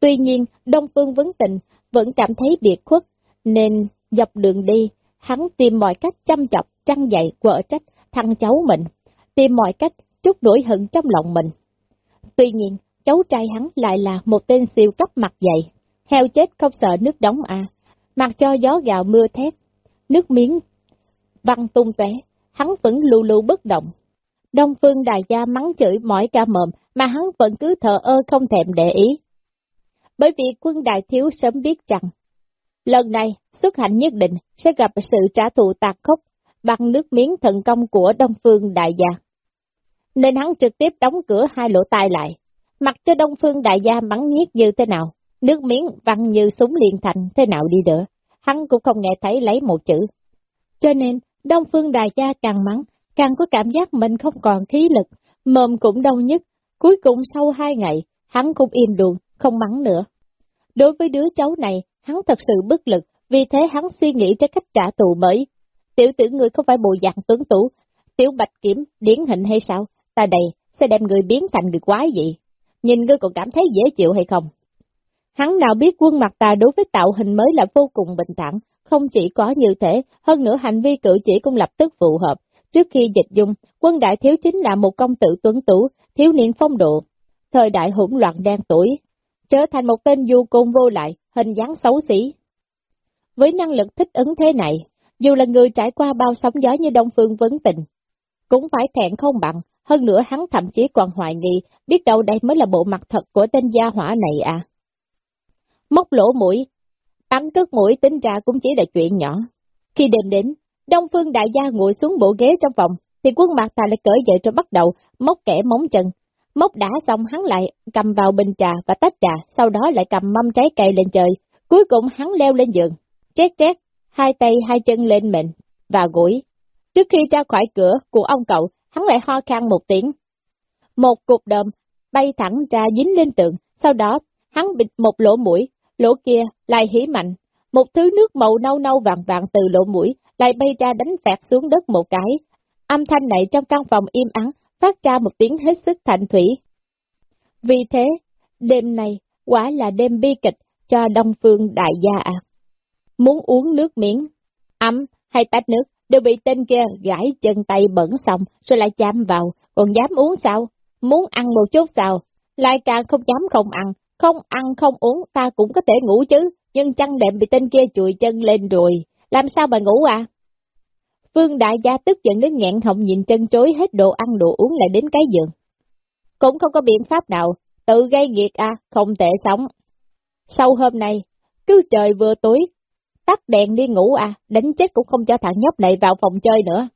Tuy nhiên, Đông Phương Vấn Tình vẫn cảm thấy biệt khuất, nên dọc đường đi, hắn tìm mọi cách chăm chọc, trăng dậy, quở trách thằng cháu mình, tìm mọi cách chút nỗi hận trong lòng mình. Tuy nhiên, cháu trai hắn lại là một tên siêu cấp mặt dày, heo chết không sợ nước đóng à, mặc cho gió gạo mưa thét, nước miếng văng tung tóe, hắn vẫn lù lù bất động. Đông Phương đại Gia mắng chửi mỏi ca mồm mà hắn vẫn cứ thờ ơ không thèm để ý. Bởi vì quân đại thiếu sớm biết rằng, lần này xuất hành nhất định sẽ gặp sự trả thù tạc khốc bằng nước miếng thần công của Đông Phương Đại Gia. Nên hắn trực tiếp đóng cửa hai lỗ tai lại, mặc cho Đông Phương Đại Gia mắng nhiếc như thế nào, nước miếng văng như súng liền thành thế nào đi nữa, hắn cũng không nghe thấy lấy một chữ. Cho nên, Đông Phương Đại Gia càng mắng, càng có cảm giác mình không còn khí lực, mồm cũng đau nhất, cuối cùng sau hai ngày, hắn cũng im luôn, không mắng nữa. Đối với đứa cháu này, hắn thật sự bất lực, vì thế hắn suy nghĩ ra cách trả thù mới. Tiểu tử người không phải bộ dạng tướng tủ, tiểu bạch kiểm, điển hình hay sao? Ta đây, sẽ đem người biến thành người quái gì? Nhìn ngươi còn cảm thấy dễ chịu hay không? Hắn nào biết quân mặt ta đối với tạo hình mới là vô cùng bình thản, không chỉ có như thế, hơn nữa hành vi cử chỉ cũng lập tức phù hợp. Trước khi dịch dung, quân đại thiếu chính là một công tử tuấn tú, thiếu niên phong độ. Thời đại hỗn loạn đen tuổi, trở thành một tên du côn vô lại, hình dáng xấu xí. Với năng lực thích ứng thế này, dù là người trải qua bao sóng gió như Đông Phương Vấn Tình, cũng phải thẹn không bằng, hơn nữa hắn thậm chí còn hoài nghi, biết đâu đây mới là bộ mặt thật của tên gia hỏa này à. Móc lỗ mũi, bắn cất mũi tính ra cũng chỉ là chuyện nhỏ. Khi đêm đến, Đông Phương Đại gia ngồi xuống bộ ghế trong phòng, thì quân mặt ta lại cởi dậy rồi bắt đầu móc kẻ móng chân, Móc đã xong hắn lại cầm vào bình trà và tách trà, sau đó lại cầm mâm trái cây lên trời. Cuối cùng hắn leo lên giường, chét chét hai tay hai chân lên mệnh và gũi. Trước khi ra khỏi cửa của ông cậu, hắn lại ho khan một tiếng. Một cục đờm bay thẳng ra dính lên tường, sau đó hắn bịt một lỗ mũi, lỗ kia lại hỉ mạnh. Một thứ nước màu nâu nâu vàng vàng từ lỗ mũi lại bay ra đánh phẹt xuống đất một cái. Âm thanh này trong căn phòng im ắng phát ra một tiếng hết sức thành thủy. Vì thế, đêm này quả là đêm bi kịch cho Đông Phương đại gia à. Muốn uống nước miếng, ấm hay tách nước đều bị tên kia gãi chân tay bẩn xong rồi lại chạm vào, còn dám uống sao? Muốn ăn một chút sao? Lại càng không dám không ăn, không ăn không uống ta cũng có thể ngủ chứ, nhưng chăn đệm bị tên kia chùi chân lên rồi, làm sao mà ngủ à? Phương đại gia tức giận đến nghẹn họng nhìn chân chối hết đồ ăn đồ uống lại đến cái giường. Cũng không có biện pháp nào, tự gây nghiệt à, không thể sống. Sau hôm nay, cứ trời vừa tối, tắt đèn đi ngủ à, đánh chết cũng không cho thằng nhóc này vào phòng chơi nữa.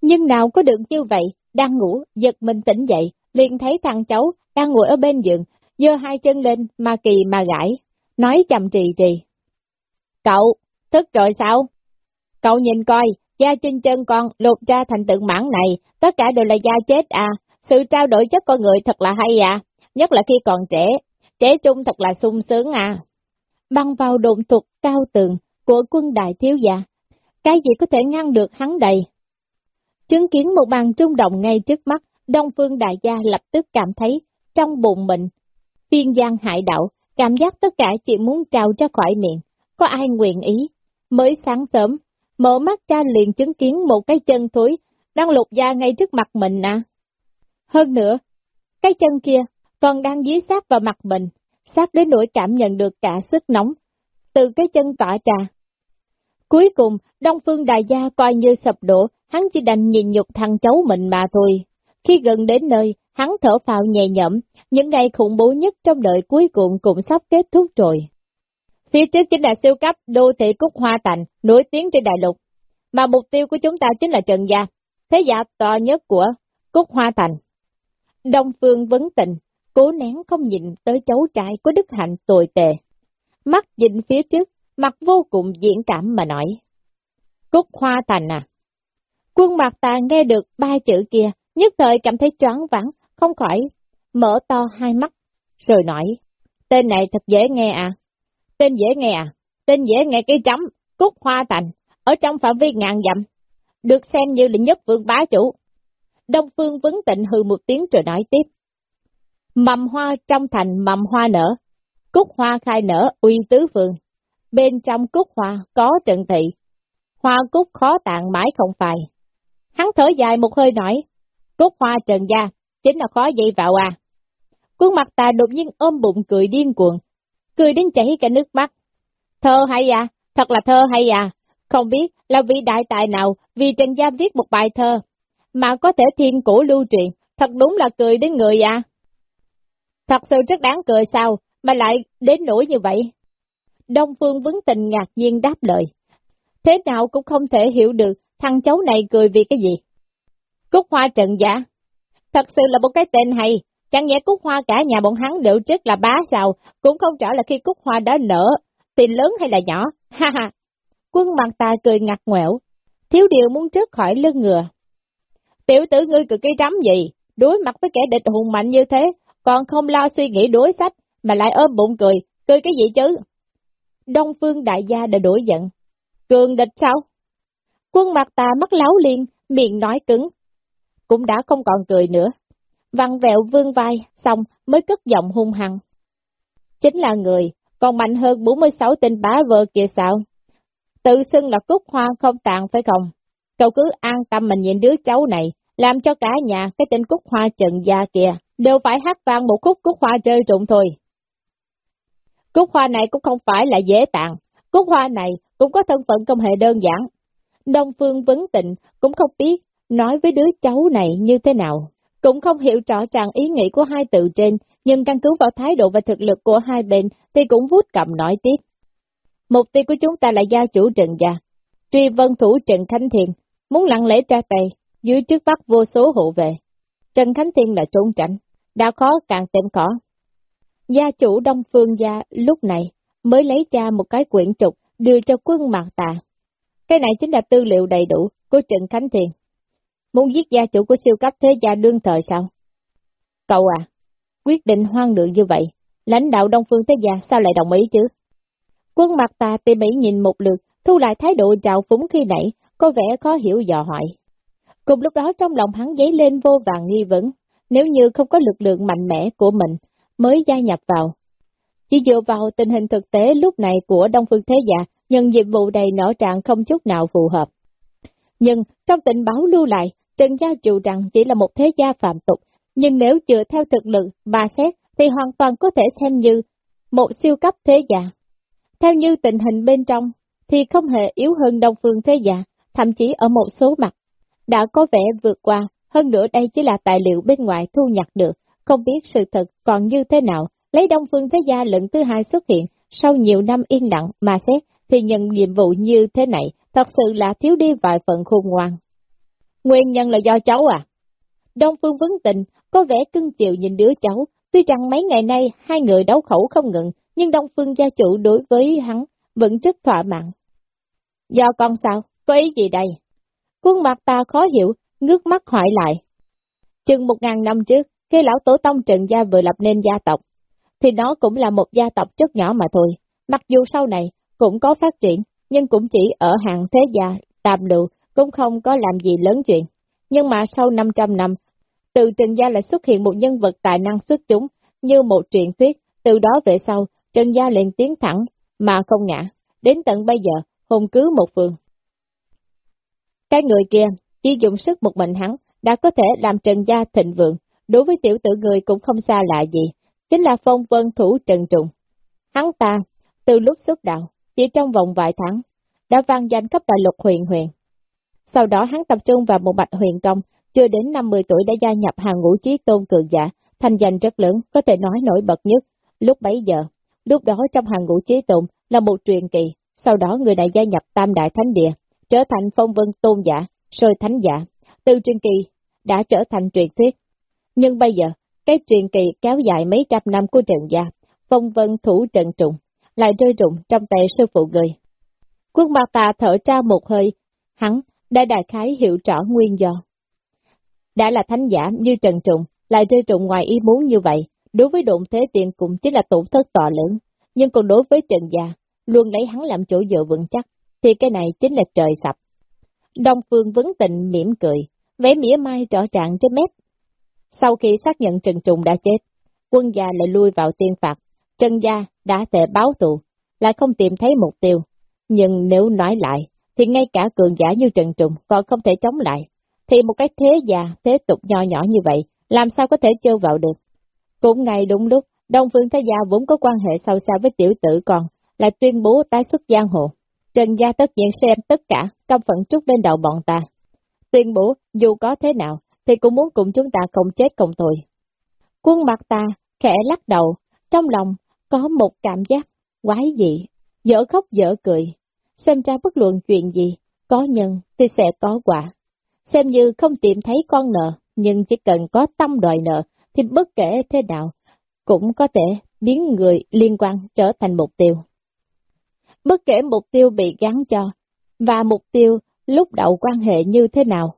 Nhưng nào có được như vậy, đang ngủ, giật mình tỉnh dậy, liền thấy thằng cháu đang ngồi ở bên giường, giơ hai chân lên, mà kỳ mà gãi, nói chầm trì trì. Cậu, thức rồi sao? Cậu nhìn coi, da trên chân con lột ra thành tượng mãn này, tất cả đều là da chết à, sự trao đổi chất con người thật là hay à, nhất là khi còn trẻ, trẻ trung thật là sung sướng à. Băng vào đồn thuộc cao tường của quân đại thiếu gia, cái gì có thể ngăn được hắn đầy. Chứng kiến một bàn trung động ngay trước mắt, Đông Phương Đại Gia lập tức cảm thấy trong bụng mình, phiên giang hại đạo, cảm giác tất cả chỉ muốn trào ra khỏi miệng, có ai nguyện ý. Mới sáng sớm, mở mắt cha liền chứng kiến một cái chân thối đang lột da ngay trước mặt mình à. Hơn nữa, cái chân kia còn đang dí sát vào mặt mình, sát đến nỗi cảm nhận được cả sức nóng từ cái chân tỏa trà. Cuối cùng, Đông Phương Đại Gia coi như sập đổ, hắn chỉ đành nhìn nhục thằng cháu mình mà thôi. Khi gần đến nơi, hắn thở phào nhẹ nhõm, những ngày khủng bố nhất trong đời cuối cùng cũng sắp kết thúc rồi. Phía trước chính là siêu cấp đô thị Cúc Hoa Thành, nổi tiếng trên đại lục, mà mục tiêu của chúng ta chính là Trần Gia, thế giả to nhất của Cúc Hoa Thành. Đông Phương vấn tình, cố nén không nhìn tới cháu trai của Đức Hạnh tồi tệ. Mắt nhìn phía trước, mặt vô cùng diễn cảm mà nói. Cúc Hoa Thành à? Quân mặt ta nghe được ba chữ kia, nhất thời cảm thấy choáng vắng, không khỏi, mở to hai mắt, rồi nói, tên này thật dễ nghe à? Tên dễ nghe à? Tên dễ nghe cái chấm, Cúc Hoa Thành, ở trong phạm vi ngàn dặm, được xem như là nhất vương bá chủ. Đông Phương vấn tịnh hư một tiếng rồi nói tiếp. Mầm hoa trong thành mầm hoa nở, cúc hoa khai nở uyên tứ phương. Bên trong cúc hoa có trần thị, hoa cúc khó tàn mãi không phải. Hắn thở dài một hơi nói, cúc hoa trần gia, chính là khó dậy vào à. Khuôn mặt ta đột nhiên ôm bụng cười điên cuồng, cười đến chảy cả nước mắt. Thơ hay à, thật là thơ hay à, không biết là vị đại tài nào vì Trần Gia viết một bài thơ, mà có thể thiên cổ lưu truyền, thật đúng là cười đến người à. Thật sự rất đáng cười sao, mà lại đến nỗi như vậy. Đông Phương vấn tình ngạc nhiên đáp lời. Thế nào cũng không thể hiểu được thằng cháu này cười vì cái gì. Cúc hoa trận giả. Thật sự là một cái tên hay, chẳng nhẽ cúc hoa cả nhà bọn hắn đều chết là bá sao, cũng không rõ là khi cúc hoa đã nở, thì lớn hay là nhỏ, ha ha. Quân mặt ta cười ngặt ngoẻo, thiếu điều muốn trước khỏi lưng ngừa. Tiểu tử ngươi cực cái trắm gì, đối mặt với kẻ địch hùng mạnh như thế, còn không lo suy nghĩ đối sách, mà lại ôm bụng cười, cười cái gì chứ? Đông phương đại gia đã đổi giận. Cường địch sao? Quân mặt ta mắt láo liền, miệng nói cứng. Cũng đã không còn cười nữa. Văn vẹo vương vai, xong mới cất giọng hung hăng. Chính là người, còn mạnh hơn 46 tên bá vợ kia sao? Tự xưng là cúc hoa không tàn phải không? Cậu cứ an tâm mình nhìn đứa cháu này, làm cho cả nhà cái tên cúc hoa trần gia kia, đều phải hát vang một khúc cúc hoa rơi rụng thôi. Cúc hoa này cũng không phải là dễ tàn, cúc hoa này cũng có thân phận không hề đơn giản. Đông Phương Vấn Tịnh cũng không biết nói với đứa cháu này như thế nào, cũng không hiểu rõ ràng ý nghĩ của hai tự trên, nhưng căn cứ vào thái độ và thực lực của hai bên thì cũng vút cầm nói tiếp. Mục tiêu của chúng ta là gia chủ Trần Gia, truy vân thủ Trần Khánh Thiền, muốn lặng lẽ ra tay, dưới trước bắt vô số hộ vệ. Trần Khánh Thiên là trốn tránh, đã khó càng thêm khó. Gia chủ Đông Phương Gia lúc này mới lấy ra một cái quyển trục đưa cho quân mạc tà. Cái này chính là tư liệu đầy đủ của Trần Khánh Thiền. Muốn giết gia chủ của siêu cấp thế gia đương thời sao? Cậu à, quyết định hoang đường như vậy, lãnh đạo Đông Phương Thế Gia sao lại đồng ý chứ? Quân mặt tà tỉ mỉ nhìn một lượt, thu lại thái độ trào phúng khi nãy, có vẻ khó hiểu dò hỏi. Cùng lúc đó trong lòng hắn dấy lên vô vàng nghi vấn, nếu như không có lực lượng mạnh mẽ của mình mới gia nhập vào. Chỉ dựa vào tình hình thực tế lúc này của Đông Phương Thế Dạ, nhân nhiệm vụ đầy nở trạng không chút nào phù hợp. Nhưng trong tình báo lưu lại, Trần Gia dù rằng chỉ là một thế gia phạm tục, nhưng nếu dựa theo thực lực mà xét thì hoàn toàn có thể xem như một siêu cấp thế gia. Theo như tình hình bên trong, thì không hề yếu hơn Đông Phương Thế Gia, thậm chí ở một số mặt, đã có vẻ vượt qua, hơn nữa đây chỉ là tài liệu bên ngoài thu nhặt được, không biết sự thật còn như thế nào, lấy Đông Phương Thế Gia lần thứ hai xuất hiện, sau nhiều năm yên lặng mà xét, thì nhận nhiệm vụ như thế này, thật sự là thiếu đi vài phần khôn ngoan. Nguyên nhân là do cháu à? Đông Phương Vấn Tình có vẻ cưng chiều nhìn đứa cháu, tuy rằng mấy ngày nay hai người đấu khẩu không ngừng, nhưng Đông Phương gia chủ đối với hắn vẫn rất thỏa mãn. Do con sao? Có ý gì đây? khuôn mặt ta khó hiểu, ngước mắt hỏi lại. Chừng một ngàn năm trước, khi lão tổ tông Trần Gia vừa lập nên gia tộc, thì nó cũng là một gia tộc rất nhỏ mà thôi. Mặc dù sau này cũng có phát triển, nhưng cũng chỉ ở hàng thế gia, tạm lựu, cũng không có làm gì lớn chuyện. Nhưng mà sau 500 năm, từ Trần Gia lại xuất hiện một nhân vật tài năng xuất chúng, như một truyền thuyết, từ đó về sau, Trần Gia liền tiến thẳng, mà không ngã, đến tận bây giờ, hùng cứ một phường. Cái người kia, chỉ dùng sức một mình hắn, đã có thể làm Trần Gia thịnh vượng, đối với tiểu tử người cũng không xa lạ gì, chính là phong vân thủ Trần Trùng. Hắn ta, từ lúc xuất đạo, chỉ trong vòng vài tháng, đã vang danh cấp đại lục huyền huyền. Sau đó hắn tập trung vào một bạch huyền công, chưa đến 50 tuổi đã gia nhập hàng ngũ trí tôn cường giả, thành danh rất lớn, có thể nói nổi bật nhất. Lúc bấy giờ, lúc đó trong hàng ngũ trí tôn là một truyền kỳ, sau đó người này gia nhập tam đại thánh địa, trở thành phong vân tôn giả, rồi thánh giả, từ truyền kỳ đã trở thành truyền thuyết. Nhưng bây giờ, cái truyền kỳ kéo dài mấy trăm năm của Trần Gia, phong vân thủ Trần Trùng, lại rơi rụng trong tay sư phụ người. Quân mặt tà thở ra một hơi, hắn đã đại khái hiểu rõ nguyên do. Đã là thánh giả như Trần Trùng, lại rơi rụng ngoài ý muốn như vậy, đối với độn thế tiền cũng chính là tổn thất to lớn, nhưng còn đối với Trần Gia, luôn lấy hắn làm chỗ dựa vững chắc, thì cái này chính là trời sập. Đông Phương vấn tình mỉm cười, vẻ mỉa mai rõ ràng trên mép. Sau khi xác nhận Trần Trùng đã chết, quân gia lại lui vào tiên phạt, Trần Gia đã tệ báo tù, lại không tìm thấy mục tiêu. Nhưng nếu nói lại, thì ngay cả cường giả như Trần Trùng còn không thể chống lại, thì một cái thế già, thế tục nho nhỏ như vậy, làm sao có thể chơi vào được. Cũng ngay đúng lúc, Đông Phương thái Gia vốn có quan hệ sâu xa với tiểu tử còn, lại tuyên bố tái xuất giang hồ. Trần Gia tất nhiên xem tất cả, công phận trúc lên đầu bọn ta. Tuyên bố, dù có thế nào, thì cũng muốn cùng chúng ta cùng chết cùng tội. Quân mặt ta, khẽ lắc đầu, trong lòng có một cảm giác quái dị, dở khóc dở cười. Xem ra bất luận chuyện gì, có nhân thì sẽ có quả. Xem như không tìm thấy con nợ, nhưng chỉ cần có tâm đòi nợ, thì bất kể thế nào, cũng có thể biến người liên quan trở thành mục tiêu. Bất kể mục tiêu bị gắn cho, và mục tiêu lúc đầu quan hệ như thế nào.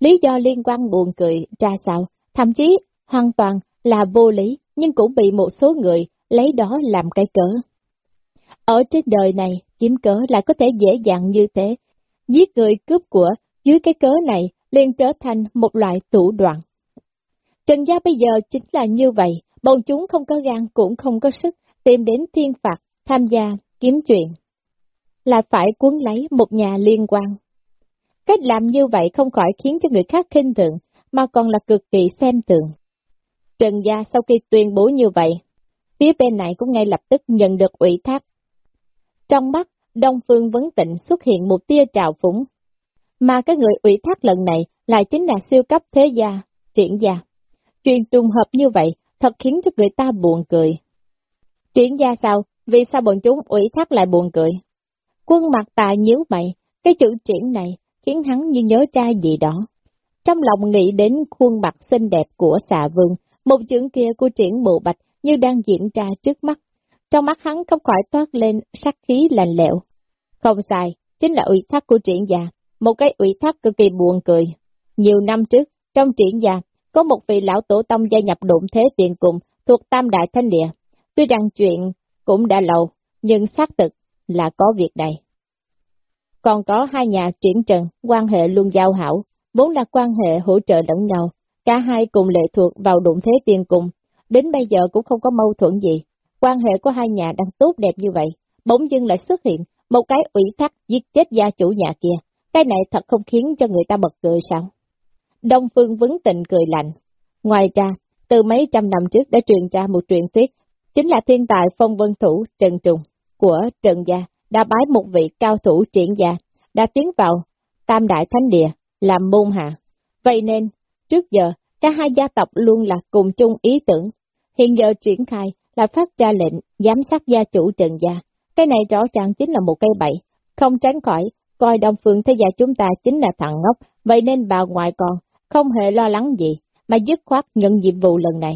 Lý do liên quan buồn cười ra sao, thậm chí hoàn toàn là vô lý, nhưng cũng bị một số người lấy đó làm cái cớ. Ở trên đời này, kiếm cớ lại có thể dễ dàng như thế. Giết người cướp của, dưới cái cớ này liền trở thành một loại thủ đoạn. Trần gia bây giờ chính là như vậy, bọn chúng không có gan cũng không có sức tìm đến thiên phạt, tham gia, kiếm chuyện. Là phải cuốn lấy một nhà liên quan. Cách làm như vậy không khỏi khiến cho người khác khinh thường, mà còn là cực kỳ xem thường. Trần gia sau khi tuyên bố như vậy, phía bên này cũng ngay lập tức nhận được ủy thác. Trong mắt, Đông Phương Vấn Tịnh xuất hiện một tia trào phúng, mà cái người ủy thác lần này lại chính là siêu cấp thế gia, triển gia. Chuyện trùng hợp như vậy thật khiến cho người ta buồn cười. Triển gia sao? Vì sao bọn chúng ủy thác lại buồn cười? Quân mặt tà nhíu mày, cái chữ triển này khiến hắn như nhớ ra gì đó. Trong lòng nghĩ đến khuôn mặt xinh đẹp của xà vương, một chữ kia của triển bộ bạch như đang diễn ra trước mắt. Trong mắt hắn không khỏi toát lên sắc khí lạnh lẽo. Không sai, chính là ủy thác của triển già, một cái ủy thác cực kỳ buồn cười. Nhiều năm trước, trong triển già có một vị lão tổ tông gia nhập đụng thế tiền cùng thuộc Tam Đại Thanh Địa. Tuy rằng chuyện cũng đã lâu, nhưng xác thực là có việc này. Còn có hai nhà triển trần, quan hệ luôn giao hảo, vốn là quan hệ hỗ trợ lẫn nhau, Cả hai cùng lệ thuộc vào đụng thế tiên cùng đến bây giờ cũng không có mâu thuẫn gì. Quan hệ của hai nhà đang tốt đẹp như vậy, bỗng dưng lại xuất hiện một cái ủy thác giết chết gia chủ nhà kia. Cái này thật không khiến cho người ta bật cười sao? Đông Phương vấn tình cười lạnh. Ngoài ra, từ mấy trăm năm trước đã truyền ra một truyền thuyết, chính là thiên tài phong vân thủ Trần Trùng của Trần Gia đã bái một vị cao thủ triển gia, đã tiến vào Tam Đại Thánh Địa làm môn hạ. Vậy nên, trước giờ, cả hai gia tộc luôn là cùng chung ý tưởng. Hiện giờ triển khai là phát ra lệnh giám sát gia chủ Trần Gia. Cái này rõ ràng chính là một cây bẫy, không tránh khỏi, coi Đông Phương Thế Gia chúng ta chính là thằng ngốc, vậy nên bà ngoại còn không hề lo lắng gì, mà dứt khoát nhận nhiệm vụ lần này.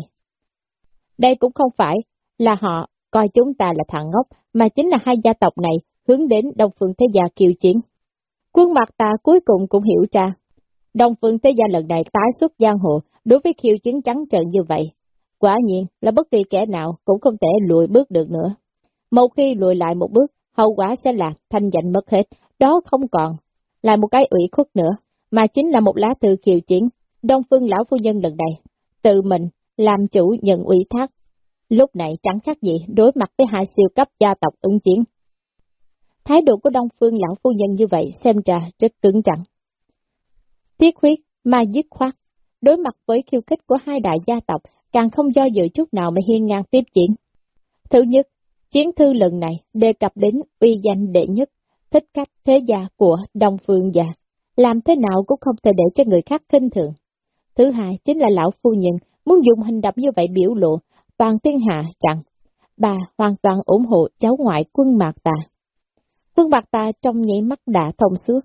Đây cũng không phải là họ coi chúng ta là thằng ngốc, mà chính là hai gia tộc này hướng đến Đông Phương Thế Gia kiều chiến. Quân mặt ta cuối cùng cũng hiểu ra, Đông Phương Thế Gia lần này tái xuất giang hồ đối với khiêu chiến trắng trợn như vậy. Quả nhiên là bất kỳ kẻ nào cũng không thể lùi bước được nữa. Một khi lùi lại một bước, hậu quả sẽ là thanh danh mất hết, đó không còn là một cái ủy khuất nữa, mà chính là một lá thư khiêu chiến. Đông Phương Lão Phu Nhân lần này, tự mình làm chủ nhận ủy thác. Lúc này chẳng khác gì đối mặt với hai siêu cấp gia tộc ứng chiến. Thái độ của Đông Phương Lão Phu Nhân như vậy xem ra rất cứng chẳng. Tiết huyết, mà dứt khoát, đối mặt với khiêu khích của hai đại gia tộc, càng không do dự chút nào mà hiên ngang tiếp chiến. Thứ nhất, chiến thư lần này đề cập đến uy danh đệ nhất, thích cách thế gia của Đông Phương gia, làm thế nào cũng không thể để cho người khác khinh thường. Thứ hai chính là lão phu nhân muốn dùng hành động như vậy biểu lộ toàn thiên hạ rằng bà hoàn toàn ủng hộ cháu ngoại quân Mạc Tà. Quân Mạc Tà trong nhảy mắt đã thông suốt.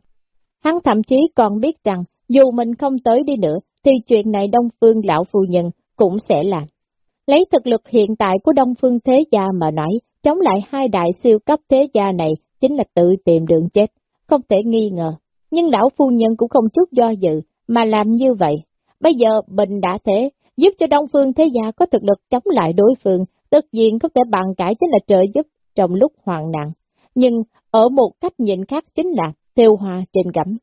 Hắn thậm chí còn biết rằng dù mình không tới đi nữa thì chuyện này Đông Phương lão phu nhân cũng sẽ làm. Lấy thực lực hiện tại của Đông Phương Thế Gia mà nói, chống lại hai đại siêu cấp Thế Gia này chính là tự tìm đường chết, không thể nghi ngờ. Nhưng lão phu nhân cũng không chút do dự, mà làm như vậy. Bây giờ Bình đã thế, giúp cho Đông Phương Thế Gia có thực lực chống lại đối phương, tất nhiên có thể bàn cãi chính là trợ giúp trong lúc hoàn nạn. Nhưng ở một cách nhìn khác chính là theo hòa trên cẩm.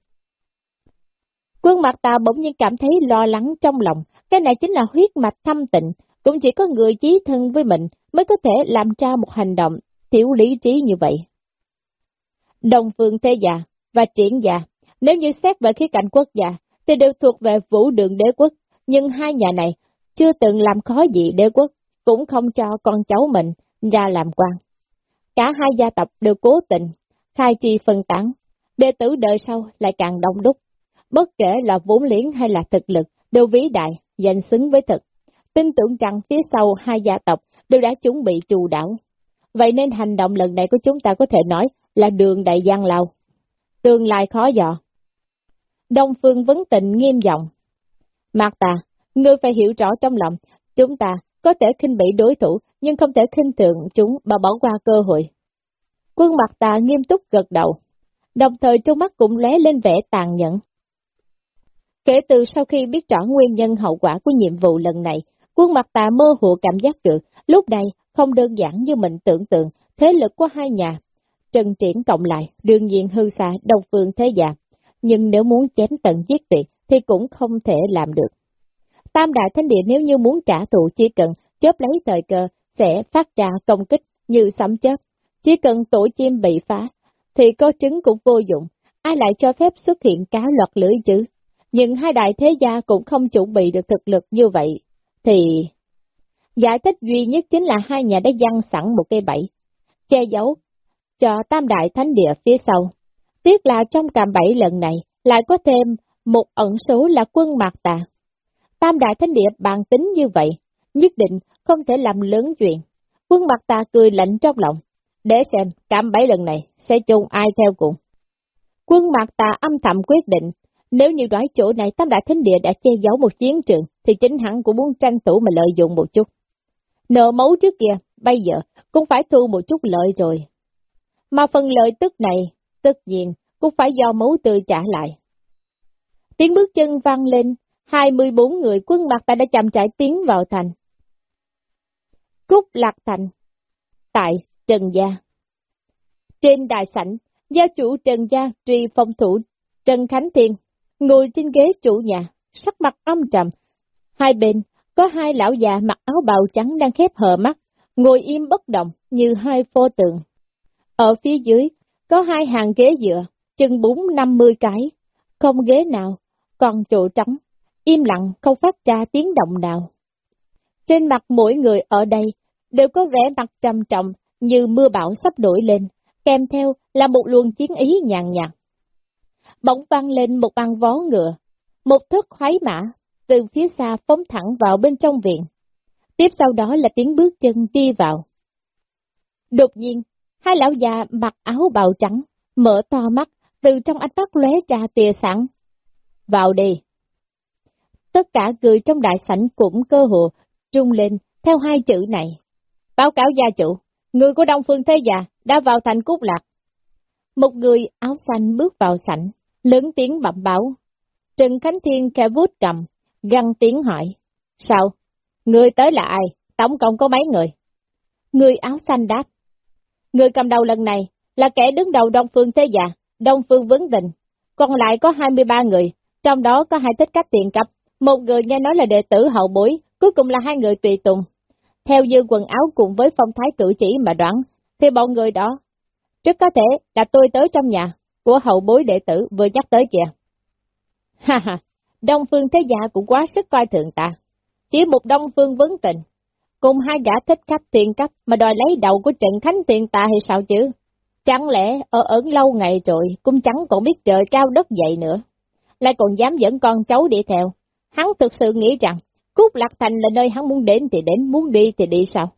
Quân mặt ta bỗng nhiên cảm thấy lo lắng trong lòng, cái này chính là huyết mạch thâm tịnh, cũng chỉ có người chí thân với mình mới có thể làm ra một hành động thiếu lý trí như vậy. Đồng phương thế già và triển già, nếu như xét về khía cạnh quốc gia, thì đều thuộc về vũ đường đế quốc, nhưng hai nhà này chưa từng làm khó gì đế quốc, cũng không cho con cháu mình ra làm quan. Cả hai gia tộc đều cố tình, khai chi phân tán, đệ tử đời sau lại càng đông đúc. Bất kể là vốn liếng hay là thực lực, đều vĩ đại, danh xứng với thực. Tin tưởng rằng phía sau hai gia tộc đều đã chuẩn bị chủ đảo. Vậy nên hành động lần này của chúng ta có thể nói là đường đại giang lao. Tương lai khó dò. Đông Phương vấn tình nghiêm giọng. Mạc tà, ngươi phải hiểu rõ trong lòng, chúng ta có thể khinh bị đối thủ, nhưng không thể khinh thường chúng mà bỏ qua cơ hội. Quân mặt ta nghiêm túc gật đầu, đồng thời trong mắt cũng lóe lên vẻ tàn nhẫn. Kể từ sau khi biết rõ nguyên nhân hậu quả của nhiệm vụ lần này, quân mặt ta mơ hồ cảm giác được, lúc này không đơn giản như mình tưởng tượng, thế lực của hai nhà. Trần triển cộng lại, đương nhiên hư xa đồng phương thế già, nhưng nếu muốn chém tận giết tuyệt thì cũng không thể làm được. Tam đại thánh địa nếu như muốn trả thù chỉ cần chớp lấy thời cơ sẽ phát ra công kích như sấm chớp. Chỉ cần tổ chim bị phá thì có trứng cũng vô dụng, ai lại cho phép xuất hiện cá loạt lưỡi chứ? Nhưng hai đại thế gia cũng không chuẩn bị được thực lực như vậy, thì... Giải thích duy nhất chính là hai nhà đã dăng sẵn một cây bẫy, che giấu cho tam đại thánh địa phía sau. Tiếc là trong cạm bẫy lần này lại có thêm một ẩn số là quân mạc tà. Tam đại thánh địa bàn tính như vậy, nhất định không thể làm lớn chuyện. Quân mặt tà cười lạnh trong lòng, để xem cảm bấy lần này sẽ chung ai theo cùng. Quân mặt tà âm thầm quyết định, nếu như đoái chỗ này Tam Đại Thánh Địa đã che giấu một chiến trường, thì chính hắn cũng muốn tranh thủ mà lợi dụng một chút. Nợ máu trước kia, bây giờ cũng phải thu một chút lợi rồi. Mà phần lợi tức này, tất nhiên, cũng phải do máu tươi trả lại. Tiếng bước chân vang lên, 24 người quân mặt ta đã chậm trải tiến vào thành. Cúc Lạc Thành Tại Trần Gia Trên đại sảnh, gia chủ Trần Gia truy phong thủ Trần Khánh Thiên ngồi trên ghế chủ nhà, sắc mặt âm trầm, Hai bên, có hai lão già mặc áo bào trắng đang khép hờ mắt, ngồi im bất động như hai pho tượng. Ở phía dưới, có hai hàng ghế dựa, chừng bốn năm mươi cái, không ghế nào, còn chỗ trống, im lặng không phát ra tiếng động nào. Trên mặt mỗi người ở đây đều có vẻ mặt trầm trọng như mưa bão sắp nổi lên, kèm theo là một luồng chiến ý nhàn nhạt. Bỗng vang lên một băng vó ngựa, một thước khoái mã từ phía xa phóng thẳng vào bên trong viện. Tiếp sau đó là tiếng bước chân đi vào. Đột nhiên, hai lão già mặc áo bào trắng, mở to mắt, từ trong ánh mắt lóe ra tia sáng. Vào đi! Tất cả người trong đại sảnh cũng cơ hồ trung lên theo hai chữ này. Báo cáo gia chủ, người của Đông Phương Thế Già đã vào thành Cúc Lạc. Một người áo xanh bước vào sảnh, lớn tiếng bẩm báo. Trần Khánh Thiên kẻ vút cầm, găng tiếng hỏi. Sao? Người tới là ai? Tổng cộng có mấy người? Người áo xanh đáp. Người cầm đầu lần này là kẻ đứng đầu Đông Phương Thế Già, Đông Phương Vấn Tình. Còn lại có 23 người, trong đó có hai thích cách tiền cấp. Một người nghe nói là đệ tử hậu bối, cuối cùng là hai người tùy tùng. Theo như quần áo cùng với phong thái cử chỉ mà đoán, thì bọn người đó, rất có thể là tôi tới trong nhà của hậu bối đệ tử vừa nhắc tới kìa. Ha ha, Đông Phương Thế Gia cũng quá sức coi thường ta. Chỉ một Đông Phương vấn tình, cùng hai gã thích khách tiền cấp mà đòi lấy đầu của Trần Khánh tiền ta hay sao chứ? Chẳng lẽ ở ẩn lâu ngày rồi, cũng chẳng còn biết trời cao đất dậy nữa. Lại còn dám dẫn con cháu đi theo. Hắn thực sự nghĩ rằng, Cúc Lạc Thành là nơi hắn muốn đến thì đến, muốn đi thì đi sao?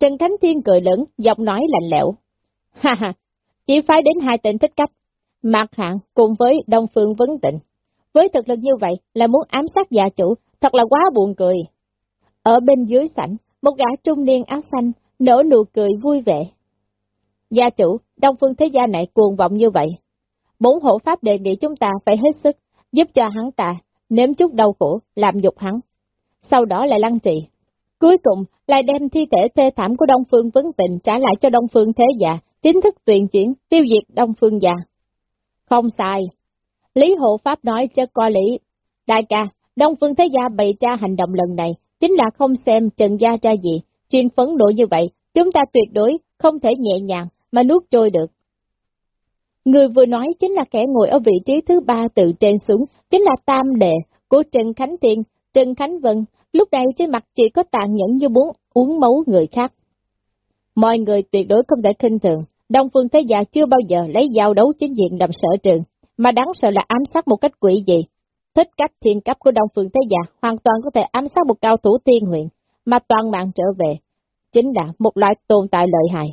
Trần Khánh Thiên cười lớn, giọng nói lạnh lẽo. Ha ha, chỉ phải đến hai tên thích cấp, Mạc Hạng cùng với Đông Phương Vấn Tịnh. Với thực lực như vậy là muốn ám sát gia chủ, thật là quá buồn cười. Ở bên dưới sảnh, một gã trung niên áo xanh nở nụ cười vui vẻ. Gia chủ, Đông Phương Thế Gia này cuồng vọng như vậy. Bốn hộ pháp đề nghị chúng ta phải hết sức, giúp cho hắn ta, nếm chút đau khổ, làm dục hắn. Sau đó lại lăng trì. Cuối cùng lại đem thi thể thê thảm của Đông Phương Vấn Tịnh trả lại cho Đông Phương Thế Gia, chính thức tuyển chuyển, tiêu diệt Đông Phương Gia. Không sai. Lý Hộ Pháp nói cho coi lý. Đại ca, Đông Phương Thế Gia bày ra hành động lần này, chính là không xem Trần Gia ra gì. Chuyên phấn nổi như vậy, chúng ta tuyệt đối không thể nhẹ nhàng mà nuốt trôi được. Người vừa nói chính là kẻ ngồi ở vị trí thứ ba từ trên xuống, chính là tam đệ của Trần Khánh Thiên, Trần Khánh Vân, lúc này trên mặt chỉ có tàn nhẫn như muốn uống máu người khác. Mọi người tuyệt đối không thể khinh thường, Đông Phương Thế Gia chưa bao giờ lấy dao đấu chính diện làm sở trường, mà đáng sợ là ám sát một cách quỷ dị. Thích cách thiên cấp của Đông Phương Thế Gia hoàn toàn có thể ám sát một cao thủ tiên huyện, mà toàn mạng trở về. Chính là một loại tồn tại lợi hại.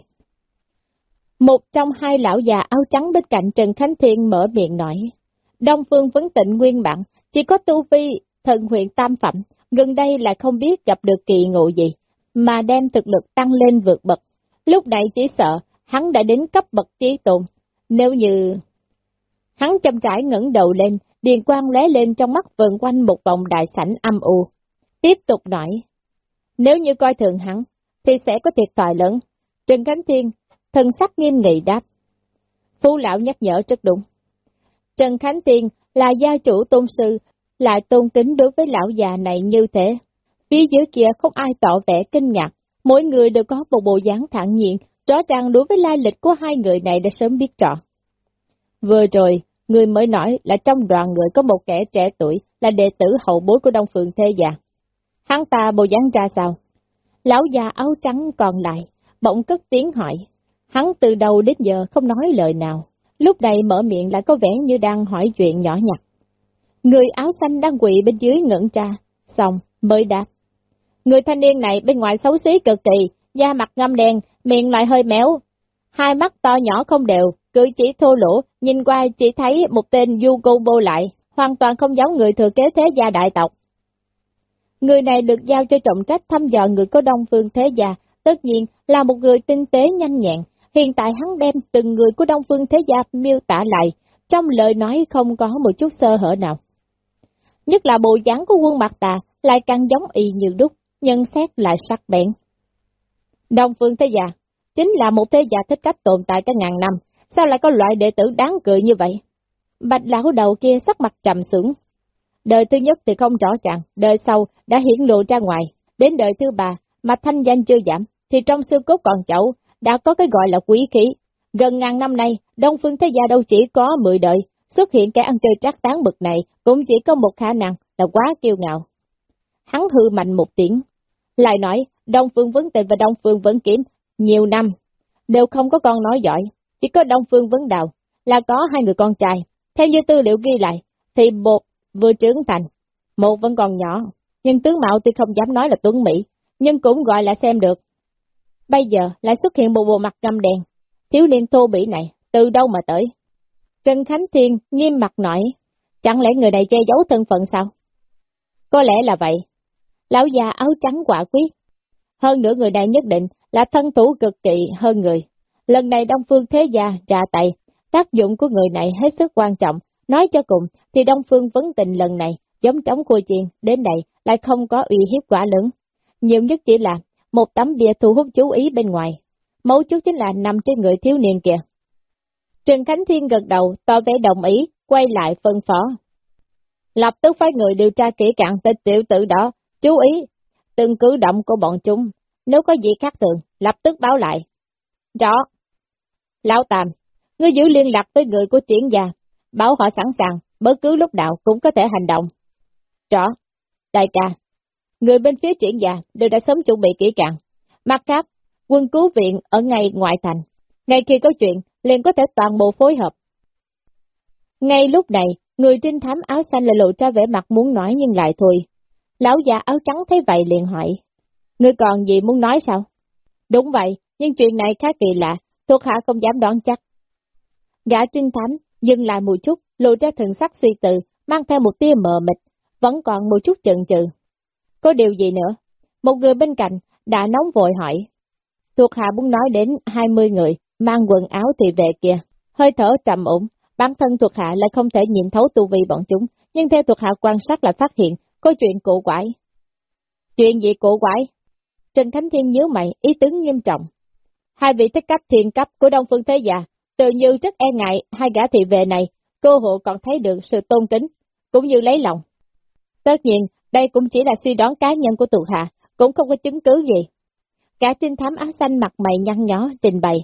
Một trong hai lão già áo trắng bên cạnh Trần Khánh Thiên mở miệng nói, Đông Phương vấn tịnh nguyên bản, chỉ có tu vi thần huyện tam phẩm, gần đây là không biết gặp được kỳ ngộ gì, mà đem thực lực tăng lên vượt bậc. Lúc này chỉ sợ hắn đã đến cấp bậc trí tồn. Nếu như... Hắn chăm trải ngẩng đầu lên, điền quang lóe lên trong mắt vườn quanh một vòng đại sảnh âm u. Tiếp tục nói, nếu như coi thường hắn, thì sẽ có thiệt thòi lớn. Trần Khánh Thiên, thần sắc nghiêm nghị đáp. Phú lão nhắc nhở rất đúng. Trần Khánh tiên là gia chủ tôn sư, lại tôn kính đối với lão già này như thế. Phía dưới kia không ai tỏ vẻ kinh ngạc, mỗi người đều có một bộ dáng thẳng nhiên, Rõ ràng đối với lai lịch của hai người này đã sớm biết rõ. Vừa rồi, người mới nói là trong đoàn người có một kẻ trẻ tuổi là đệ tử hậu bối của Đông Phượng Thế Già. Hắn ta bộ dáng ra sao? Lão già áo trắng còn lại, bỗng cất tiếng hỏi. Hắn từ đầu đến giờ không nói lời nào, lúc này mở miệng lại có vẻ như đang hỏi chuyện nhỏ nhặt. Người áo xanh đang quỳ bên dưới ngẩn cha, xong mới đáp. Người thanh niên này bên ngoài xấu xí cực kỳ, da mặt ngâm đen, miệng lại hơi méo, hai mắt to nhỏ không đều, cử chỉ thô lỗ, nhìn qua chỉ thấy một tên du cô vô lại, hoàn toàn không giống người thừa kế thế gia đại tộc. Người này được giao cho trọng trách thăm dò người có đông phương thế gia, tất nhiên là một người tinh tế nhanh nhẹn, hiện tại hắn đem từng người của đông phương thế gia miêu tả lại, trong lời nói không có một chút sơ hở nào. Nhất là bộ dáng của quân mặt tà lại càng giống y như đúc, nhân xét lại sắc bén. Đông Phương Thế gia chính là một thế gia thích cách tồn tại cả ngàn năm, sao lại có loại đệ tử đáng cười như vậy? Bạch lão đầu kia sắc mặt trầm xuống. Đời thứ nhất thì không rõ ràng, đời sau đã hiển lộ ra ngoài. Đến đời thứ ba, mà thanh danh chưa giảm, thì trong xương cốt còn chậu, đã có cái gọi là quý khí. Gần ngàn năm nay, Đông Phương Thế Gia đâu chỉ có 10 đời, xuất hiện kẻ ăn chơi trác tán bực này cũng chỉ có một khả năng là quá kiêu ngạo. Hắn hư mạnh một tiếng, lại nói Đông Phương Vấn Tình và Đông Phương Vấn Kiếm nhiều năm đều không có con nói giỏi, chỉ có Đông Phương Vấn Đào là có hai người con trai. Theo như tư liệu ghi lại, thì một vừa trưởng thành, một vẫn còn nhỏ, nhưng tướng mạo tuy không dám nói là tuấn Mỹ, nhưng cũng gọi là xem được. Bây giờ lại xuất hiện một bộ mặt ngâm đèn thiếu niên thô bỉ này, từ đâu mà tới? Trần Khánh Thiên nghiêm mặt nói, chẳng lẽ người này che giấu thân phận sao? Có lẽ là vậy. Lão già áo trắng quả quyết. Hơn nữa người này nhất định là thân thủ cực kỳ hơn người. Lần này Đông Phương Thế Gia trả tay, tác dụng của người này hết sức quan trọng. Nói cho cùng thì Đông Phương vấn tình lần này giống trống cua chiên đến đây lại không có uy hiếp quả lớn. Nhiều nhất chỉ là một tấm bia thu hút chú ý bên ngoài. Mấu chốt chính là nằm trên người thiếu niên kìa. Trần Khánh Thiên gật đầu, tỏ vẻ đồng ý, quay lại phân phó. Lập tức phái người điều tra kỹ càng tên tiểu tử đó, chú ý, từng cử động của bọn chúng, nếu có gì khác thường, lập tức báo lại. Rõ. Lão Tàm, ngươi giữ liên lạc với người của triển gia, báo họ sẵn sàng, bất cứ lúc nào cũng có thể hành động. Rõ. Đại ca, người bên phía triển già đều đã sớm chuẩn bị kỹ càng. Mặt khác, quân cứu viện ở ngay ngoại thành. Ngay khi có chuyện, liền có thể toàn bộ phối hợp. Ngay lúc này, người trinh thám áo xanh lại lộ ra vẻ mặt muốn nói nhưng lại thôi. Lão già áo trắng thấy vậy liền hỏi. Ngươi còn gì muốn nói sao? Đúng vậy, nhưng chuyện này khá kỳ lạ, thuộc hạ không dám đoán chắc. Gã trinh thám dừng lại một chút, lộ ra thần sắc suy tư, mang theo một tia mờ mịt, vẫn còn một chút chần chừ. Có điều gì nữa? Một người bên cạnh đã nóng vội hỏi. Thuộc hạ muốn nói đến 20 người, mang quần áo thì về kia, hơi thở trầm ổn, bản thân thuộc hạ lại không thể nhìn thấu tu vi bọn chúng, nhưng theo thuộc hạ quan sát lại phát hiện, có chuyện cổ quái. Chuyện gì cổ quái? Trần Khánh Thiên nhớ mày, ý tướng nghiêm trọng. Hai vị thích cấp thiên cấp của Đông Phương Thế Già, tự như rất e ngại hai gã thị vệ này, cô hộ còn thấy được sự tôn kính, cũng như lấy lòng. Tất nhiên, đây cũng chỉ là suy đoán cá nhân của tù hạ, cũng không có chứng cứ gì. Cả trinh thám áo xanh mặt mày nhăn nhó trình bày.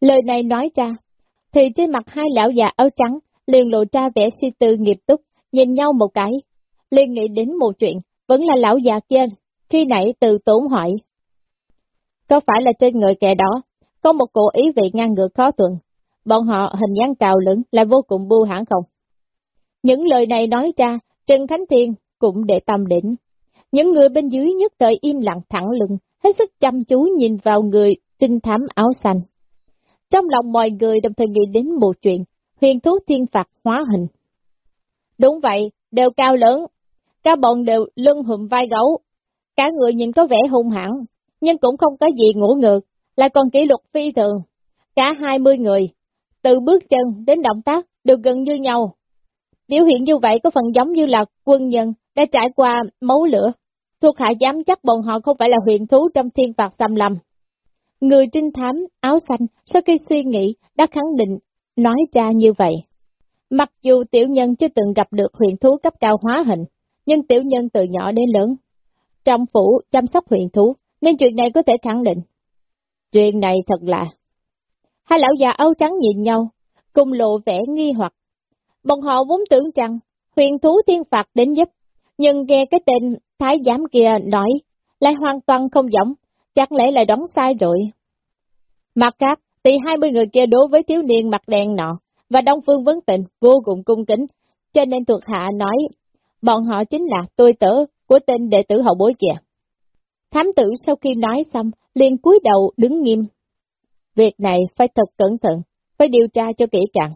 Lời này nói ra, thì trên mặt hai lão già áo trắng liền lộ ra vẻ suy tư nghiệp túc, nhìn nhau một cái, liền nghĩ đến một chuyện, vẫn là lão già kia, khi nãy từ tốn hỏi. Có phải là trên người kẻ đó, có một cổ ý vị ngang ngược khó tuần, bọn họ hình dáng cào lửng là vô cùng bu hãn không? Những lời này nói ra, Trần Khánh Thiên cũng để tâm đến. Những người bên dưới nhất thời im lặng thẳng lưng, hết sức chăm chú nhìn vào người trinh thám áo xanh. Trong lòng mọi người đồng thời nghĩ đến một chuyện, huyền thú thiên phạt hóa hình. Đúng vậy, đều cao lớn, các bọn đều lưng hụm vai gấu, cả người nhìn có vẻ hung hãn, nhưng cũng không có gì ngủ ngược, lại còn kỷ luật phi thường. Cả hai mươi người, từ bước chân đến động tác đều gần như nhau. Biểu hiện như vậy có phần giống như là quân nhân đã trải qua máu lửa. Thuộc hạ dám chắc bọn họ không phải là huyền thú trong thiên phạt xâm lâm. Người trinh thám áo xanh sau khi suy nghĩ đã khẳng định nói ra như vậy. Mặc dù tiểu nhân chưa từng gặp được huyền thú cấp cao hóa hình, nhưng tiểu nhân từ nhỏ đến lớn. Trong phủ chăm sóc huyền thú, nên chuyện này có thể khẳng định. Chuyện này thật là... Hai lão già áo trắng nhìn nhau, cùng lộ vẻ nghi hoặc. Bọn họ vốn tưởng rằng huyền thú thiên phạt đến giúp, nhưng nghe cái tên thái giám kia nói, lại hoàn toàn không giống, chắc lẽ lại đoán sai rồi. Mặt khác, thì hai mươi người kia đối với thiếu niên mặt đen nọ, và Đông Phương Vấn Tịnh vô cùng cung kính, cho nên thuộc hạ nói, bọn họ chính là tôi tớ của tên đệ tử hậu bối kìa. Thám tử sau khi nói xong, liền cúi đầu đứng nghiêm. Việc này phải thật cẩn thận, phải điều tra cho kỹ càng.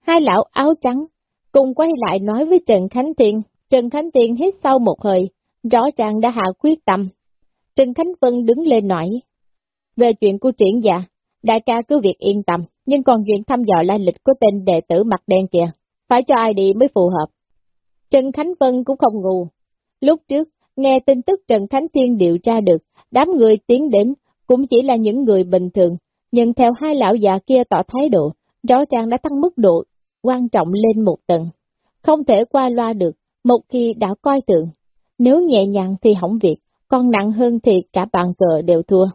Hai lão áo trắng cùng quay lại nói với Trần Khánh Thiên. Trần Khánh Tiên hít sâu một hơi, rõ ràng đã hạ quyết tâm. Trần Khánh Vân đứng lên nói. Về chuyện của triển dạ, đại ca cứ việc yên tâm, nhưng còn chuyện thăm dò lai lịch của tên đệ tử mặt đen kìa, phải cho ai đi mới phù hợp. Trần Khánh Vân cũng không ngu. Lúc trước, nghe tin tức Trần Khánh Thiên điều tra được, đám người tiến đến cũng chỉ là những người bình thường, nhưng theo hai lão già kia tỏ thái độ, rõ ràng đã tăng mức độ quan trọng lên một tầng. không thể qua loa được, một khi đã coi tượng. Nếu nhẹ nhàng thì hỏng việc, còn nặng hơn thì cả bàn cờ đều thua.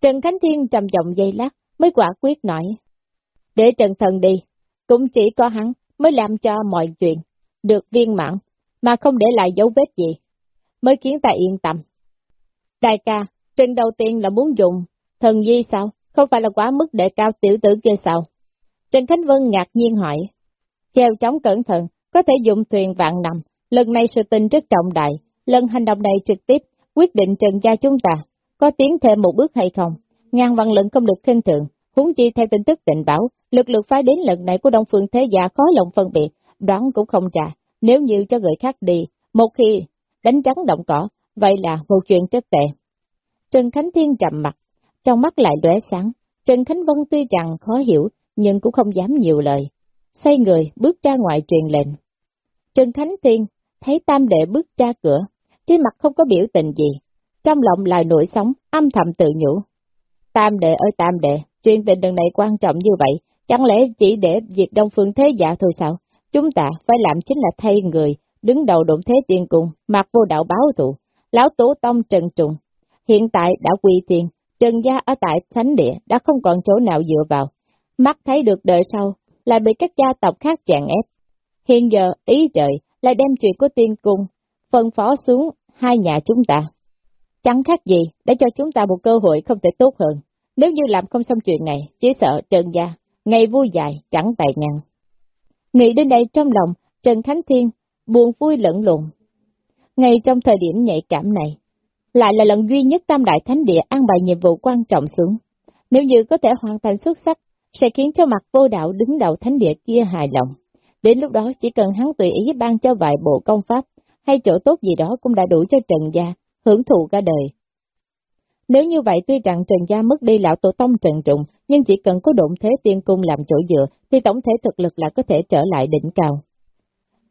Trần Khánh Thiên trầm giọng dây lát, mới quả quyết nói. Để Trần Thần đi, cũng chỉ có hắn mới làm cho mọi chuyện được viên mãn, mà không để lại dấu vết gì, mới khiến ta yên tâm. Đại ca, Trần đầu tiên là muốn dùng thần di sao, không phải là quá mức để cao tiểu tử kia sao? Trần Khánh Vân ngạc nhiên hỏi, treo chóng cẩn thận, có thể dùng thuyền vạn nằm, lần này sự tình rất trọng đại, lần hành động này trực tiếp quyết định trần gia chúng ta, có tiến thêm một bước hay không, ngàn văn lượng không được khinh thường, huống chi theo tin tức tình báo, lực lượng phái đến lần này của Đông Phương Thế Gia khó lòng phân biệt, đoán cũng không trả, nếu như cho người khác đi, một khi đánh trắng động cỏ, vậy là một chuyện rất tệ. Trần Khánh Thiên trầm mặt, trong mắt lại lóe sáng, Trần Khánh Vân tuy rằng khó hiểu, nhưng cũng không dám nhiều lời. Xoay người, bước ra ngoài truyền lệnh. Trần Khánh Thiên thấy tam đệ bước ra cửa, trên mặt không có biểu tình gì, trong lòng lại nổi sóng, âm thầm tự nhủ. Tam đệ ơi tam đệ, chuyện tình lần này quan trọng như vậy, chẳng lẽ chỉ để diệt đông phương thế giả thôi sao? Chúng ta phải làm chính là thay người, đứng đầu đụng thế tiên cung, mặc vô đạo báo thù. Lão Tổ Tông Trần Trùng, hiện tại đã quy tiền, Trần Gia ở tại Thánh Địa đã không còn chỗ nào dựa vào. Mắt thấy được đời sau, lại bị các gia tộc khác chèn ép. Hiện giờ, ý trời, lại đem chuyện của tiên cung, phân phó xuống hai nhà chúng ta. Chẳng khác gì, để cho chúng ta một cơ hội không thể tốt hơn. Nếu như làm không xong chuyện này, chỉ sợ Trần Gia, ngày vui dài, chẳng tài ngăn. Nghĩ đến đây trong lòng, Trần Khánh Thiên buồn vui lẫn lộn. Ngay trong thời điểm nhạy cảm này, lại là lần duy nhất Tam Đại Thánh Địa an bài nhiệm vụ quan trọng xuống. Nếu như có thể hoàn thành xuất sắc, sẽ khiến cho mặt vô đạo đứng đầu Thánh Địa kia hài lòng. Đến lúc đó chỉ cần hắn tùy ý ban cho vài bộ công pháp, hay chỗ tốt gì đó cũng đã đủ cho Trần Gia, hưởng thụ cả đời. Nếu như vậy tuy rằng Trần Gia mất đi lão tổ tông Trần Trụng, nhưng chỉ cần có độn thế tiên cung làm chỗ dựa, thì tổng thể thực lực là có thể trở lại đỉnh cao.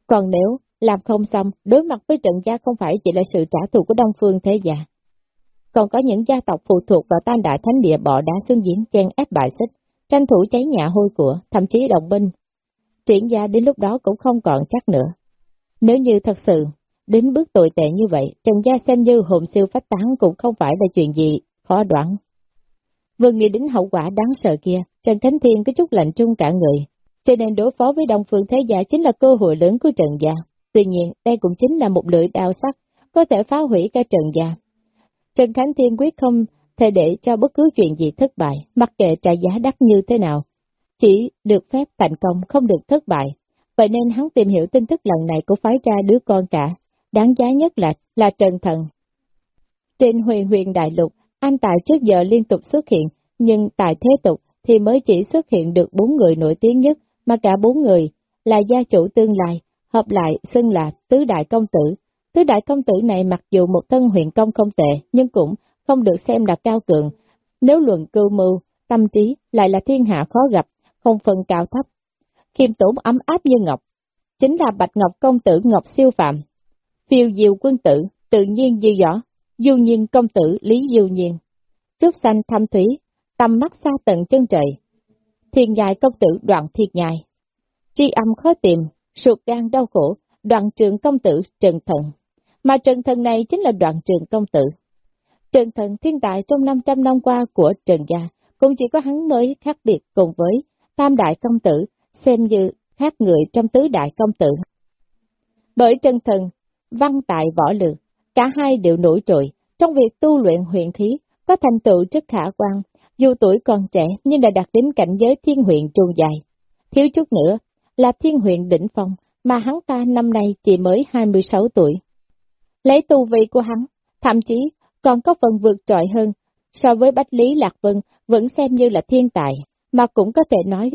Còn nếu làm không xong, đối mặt với Trần Gia không phải chỉ là sự trả thù của Đông Phương Thế Gia. Còn có những gia tộc phụ thuộc vào tam đại thánh địa bỏ đá xuống diễn chen ép bại xích, tranh thủ cháy nhà hôi của, thậm chí đồng binh. Triển gia đến lúc đó cũng không còn chắc nữa. Nếu như thật sự Đến bước tồi tệ như vậy, Trần Gia xem như hồn siêu phách tán cũng không phải là chuyện gì, khó đoán. Vừa nghĩ đến hậu quả đáng sợ kia, Trần Khánh Thiên có chút lạnh trung cả người, cho nên đối phó với Đông Phương Thế Gia chính là cơ hội lớn của Trần Gia. Tuy nhiên, đây cũng chính là một lưỡi đao sắc, có thể phá hủy cả Trần Gia. Trần Khánh Thiên quyết không thể để cho bất cứ chuyện gì thất bại, mặc kệ trả giá đắt như thế nào. Chỉ được phép thành công, không được thất bại. Vậy nên hắn tìm hiểu tin tức lần này của phái ra đứa con cả, Đáng giá nhất là, là Trần Thần. Trên huyền huyền đại lục, anh Tài trước giờ liên tục xuất hiện, nhưng tại thế tục thì mới chỉ xuất hiện được bốn người nổi tiếng nhất, mà cả bốn người là gia chủ tương lai, hợp lại xưng là Tứ Đại Công Tử. Tứ Đại Công Tử này mặc dù một thân huyền công không tệ, nhưng cũng không được xem là cao cường. Nếu luận cưu mưu, tâm trí lại là thiên hạ khó gặp, không phân cao thấp. Khiêm tốn ấm áp như ngọc, chính là Bạch Ngọc Công Tử Ngọc Siêu Phạm, phiêu diệu quân tử, tự nhiên dư dõi, du nhiên công tử Lý Du Nhiên. Trúc xanh thăm thúy, tầm mắt xa tận chân trời. Thiên nhài công tử đoạn thiệt nhài, Tri âm khó tìm, sụt gan đau khổ, đoạn trường công tử Trần Thần. Mà Trần Thần này chính là đoạn trường công tử. Trần Thần thiên tài trong 500 năm qua của Trần Gia, cũng chỉ có hắn mới khác biệt cùng với Tam Đại Công Tử, xem như khác người trong tứ Đại Công Tử. Bởi chân Thần văn tại võ lược, cả hai đều nổi trội, trong việc tu luyện huyền khí, có thành tựu rất khả quan, dù tuổi còn trẻ nhưng đã đạt đến cảnh giới thiên huyện trung dài. Thiếu chút nữa là thiên huyện đỉnh phong, mà hắn ta năm nay chỉ mới 26 tuổi. Lấy tu vị của hắn, thậm chí còn có phần vượt trội hơn, so với Bách Lý Lạc Vân vẫn xem như là thiên tài, mà cũng có thể nói,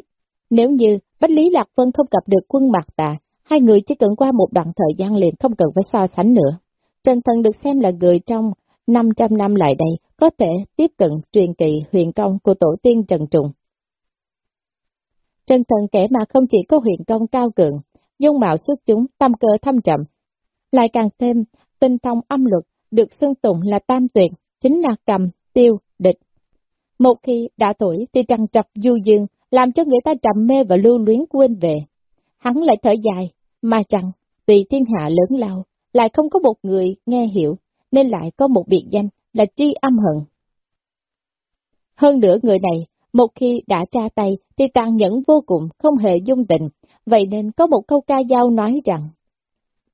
nếu như Bách Lý Lạc Vân không gặp được quân Mạc tà, Hai người chỉ cần qua một đoạn thời gian liền không cần phải so sánh nữa. Trần Thần được xem là người trong 500 năm lại đây có thể tiếp cận truyền kỳ huyền công của tổ tiên Trần Trùng. Trần Thần kẻ mà không chỉ có huyền công cao cường, dung mạo xuất chúng, tâm cơ thâm trầm, lại càng thêm tinh thông âm luật, được xưng tụng là tam tuyệt, chính là cầm, tiêu, địch. Một khi đã tuổi thì trằn trọc du dương, làm cho người ta trầm mê và lưu luyến quên về. Hắn lại thở dài, Mà rằng, tùy thiên hạ lớn lao, lại không có một người nghe hiểu, nên lại có một biệt danh là tri âm hận. Hơn nữa người này, một khi đã tra tay thì tàn nhẫn vô cùng, không hề dung tình, vậy nên có một câu ca dao nói rằng,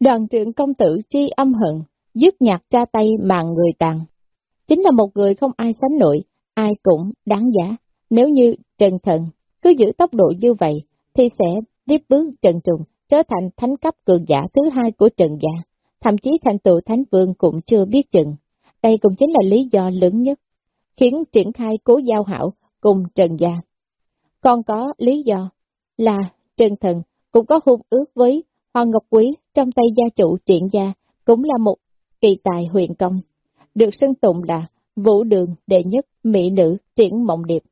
đoàn trưởng công tử tri âm hận, dứt nhạc tra tay mà người tàn. Chính là một người không ai sánh nổi, ai cũng đáng giá. Nếu như Trần Thần cứ giữ tốc độ như vậy, thì sẽ tiếp bước Trần Trùng trở thành thánh cấp cường giả thứ hai của Trần Gia. Thậm chí thành tựu Thánh Vương cũng chưa biết chừng. Đây cũng chính là lý do lớn nhất, khiến triển khai cố giao hảo cùng Trần Gia. Còn có lý do là Trần Thần cũng có hôn ước với Hoàng Ngọc Quý trong tay gia chủ triển gia, cũng là một kỳ tài huyền công, được xưng tụng là vũ đường đệ nhất mỹ nữ triển mộng điệp.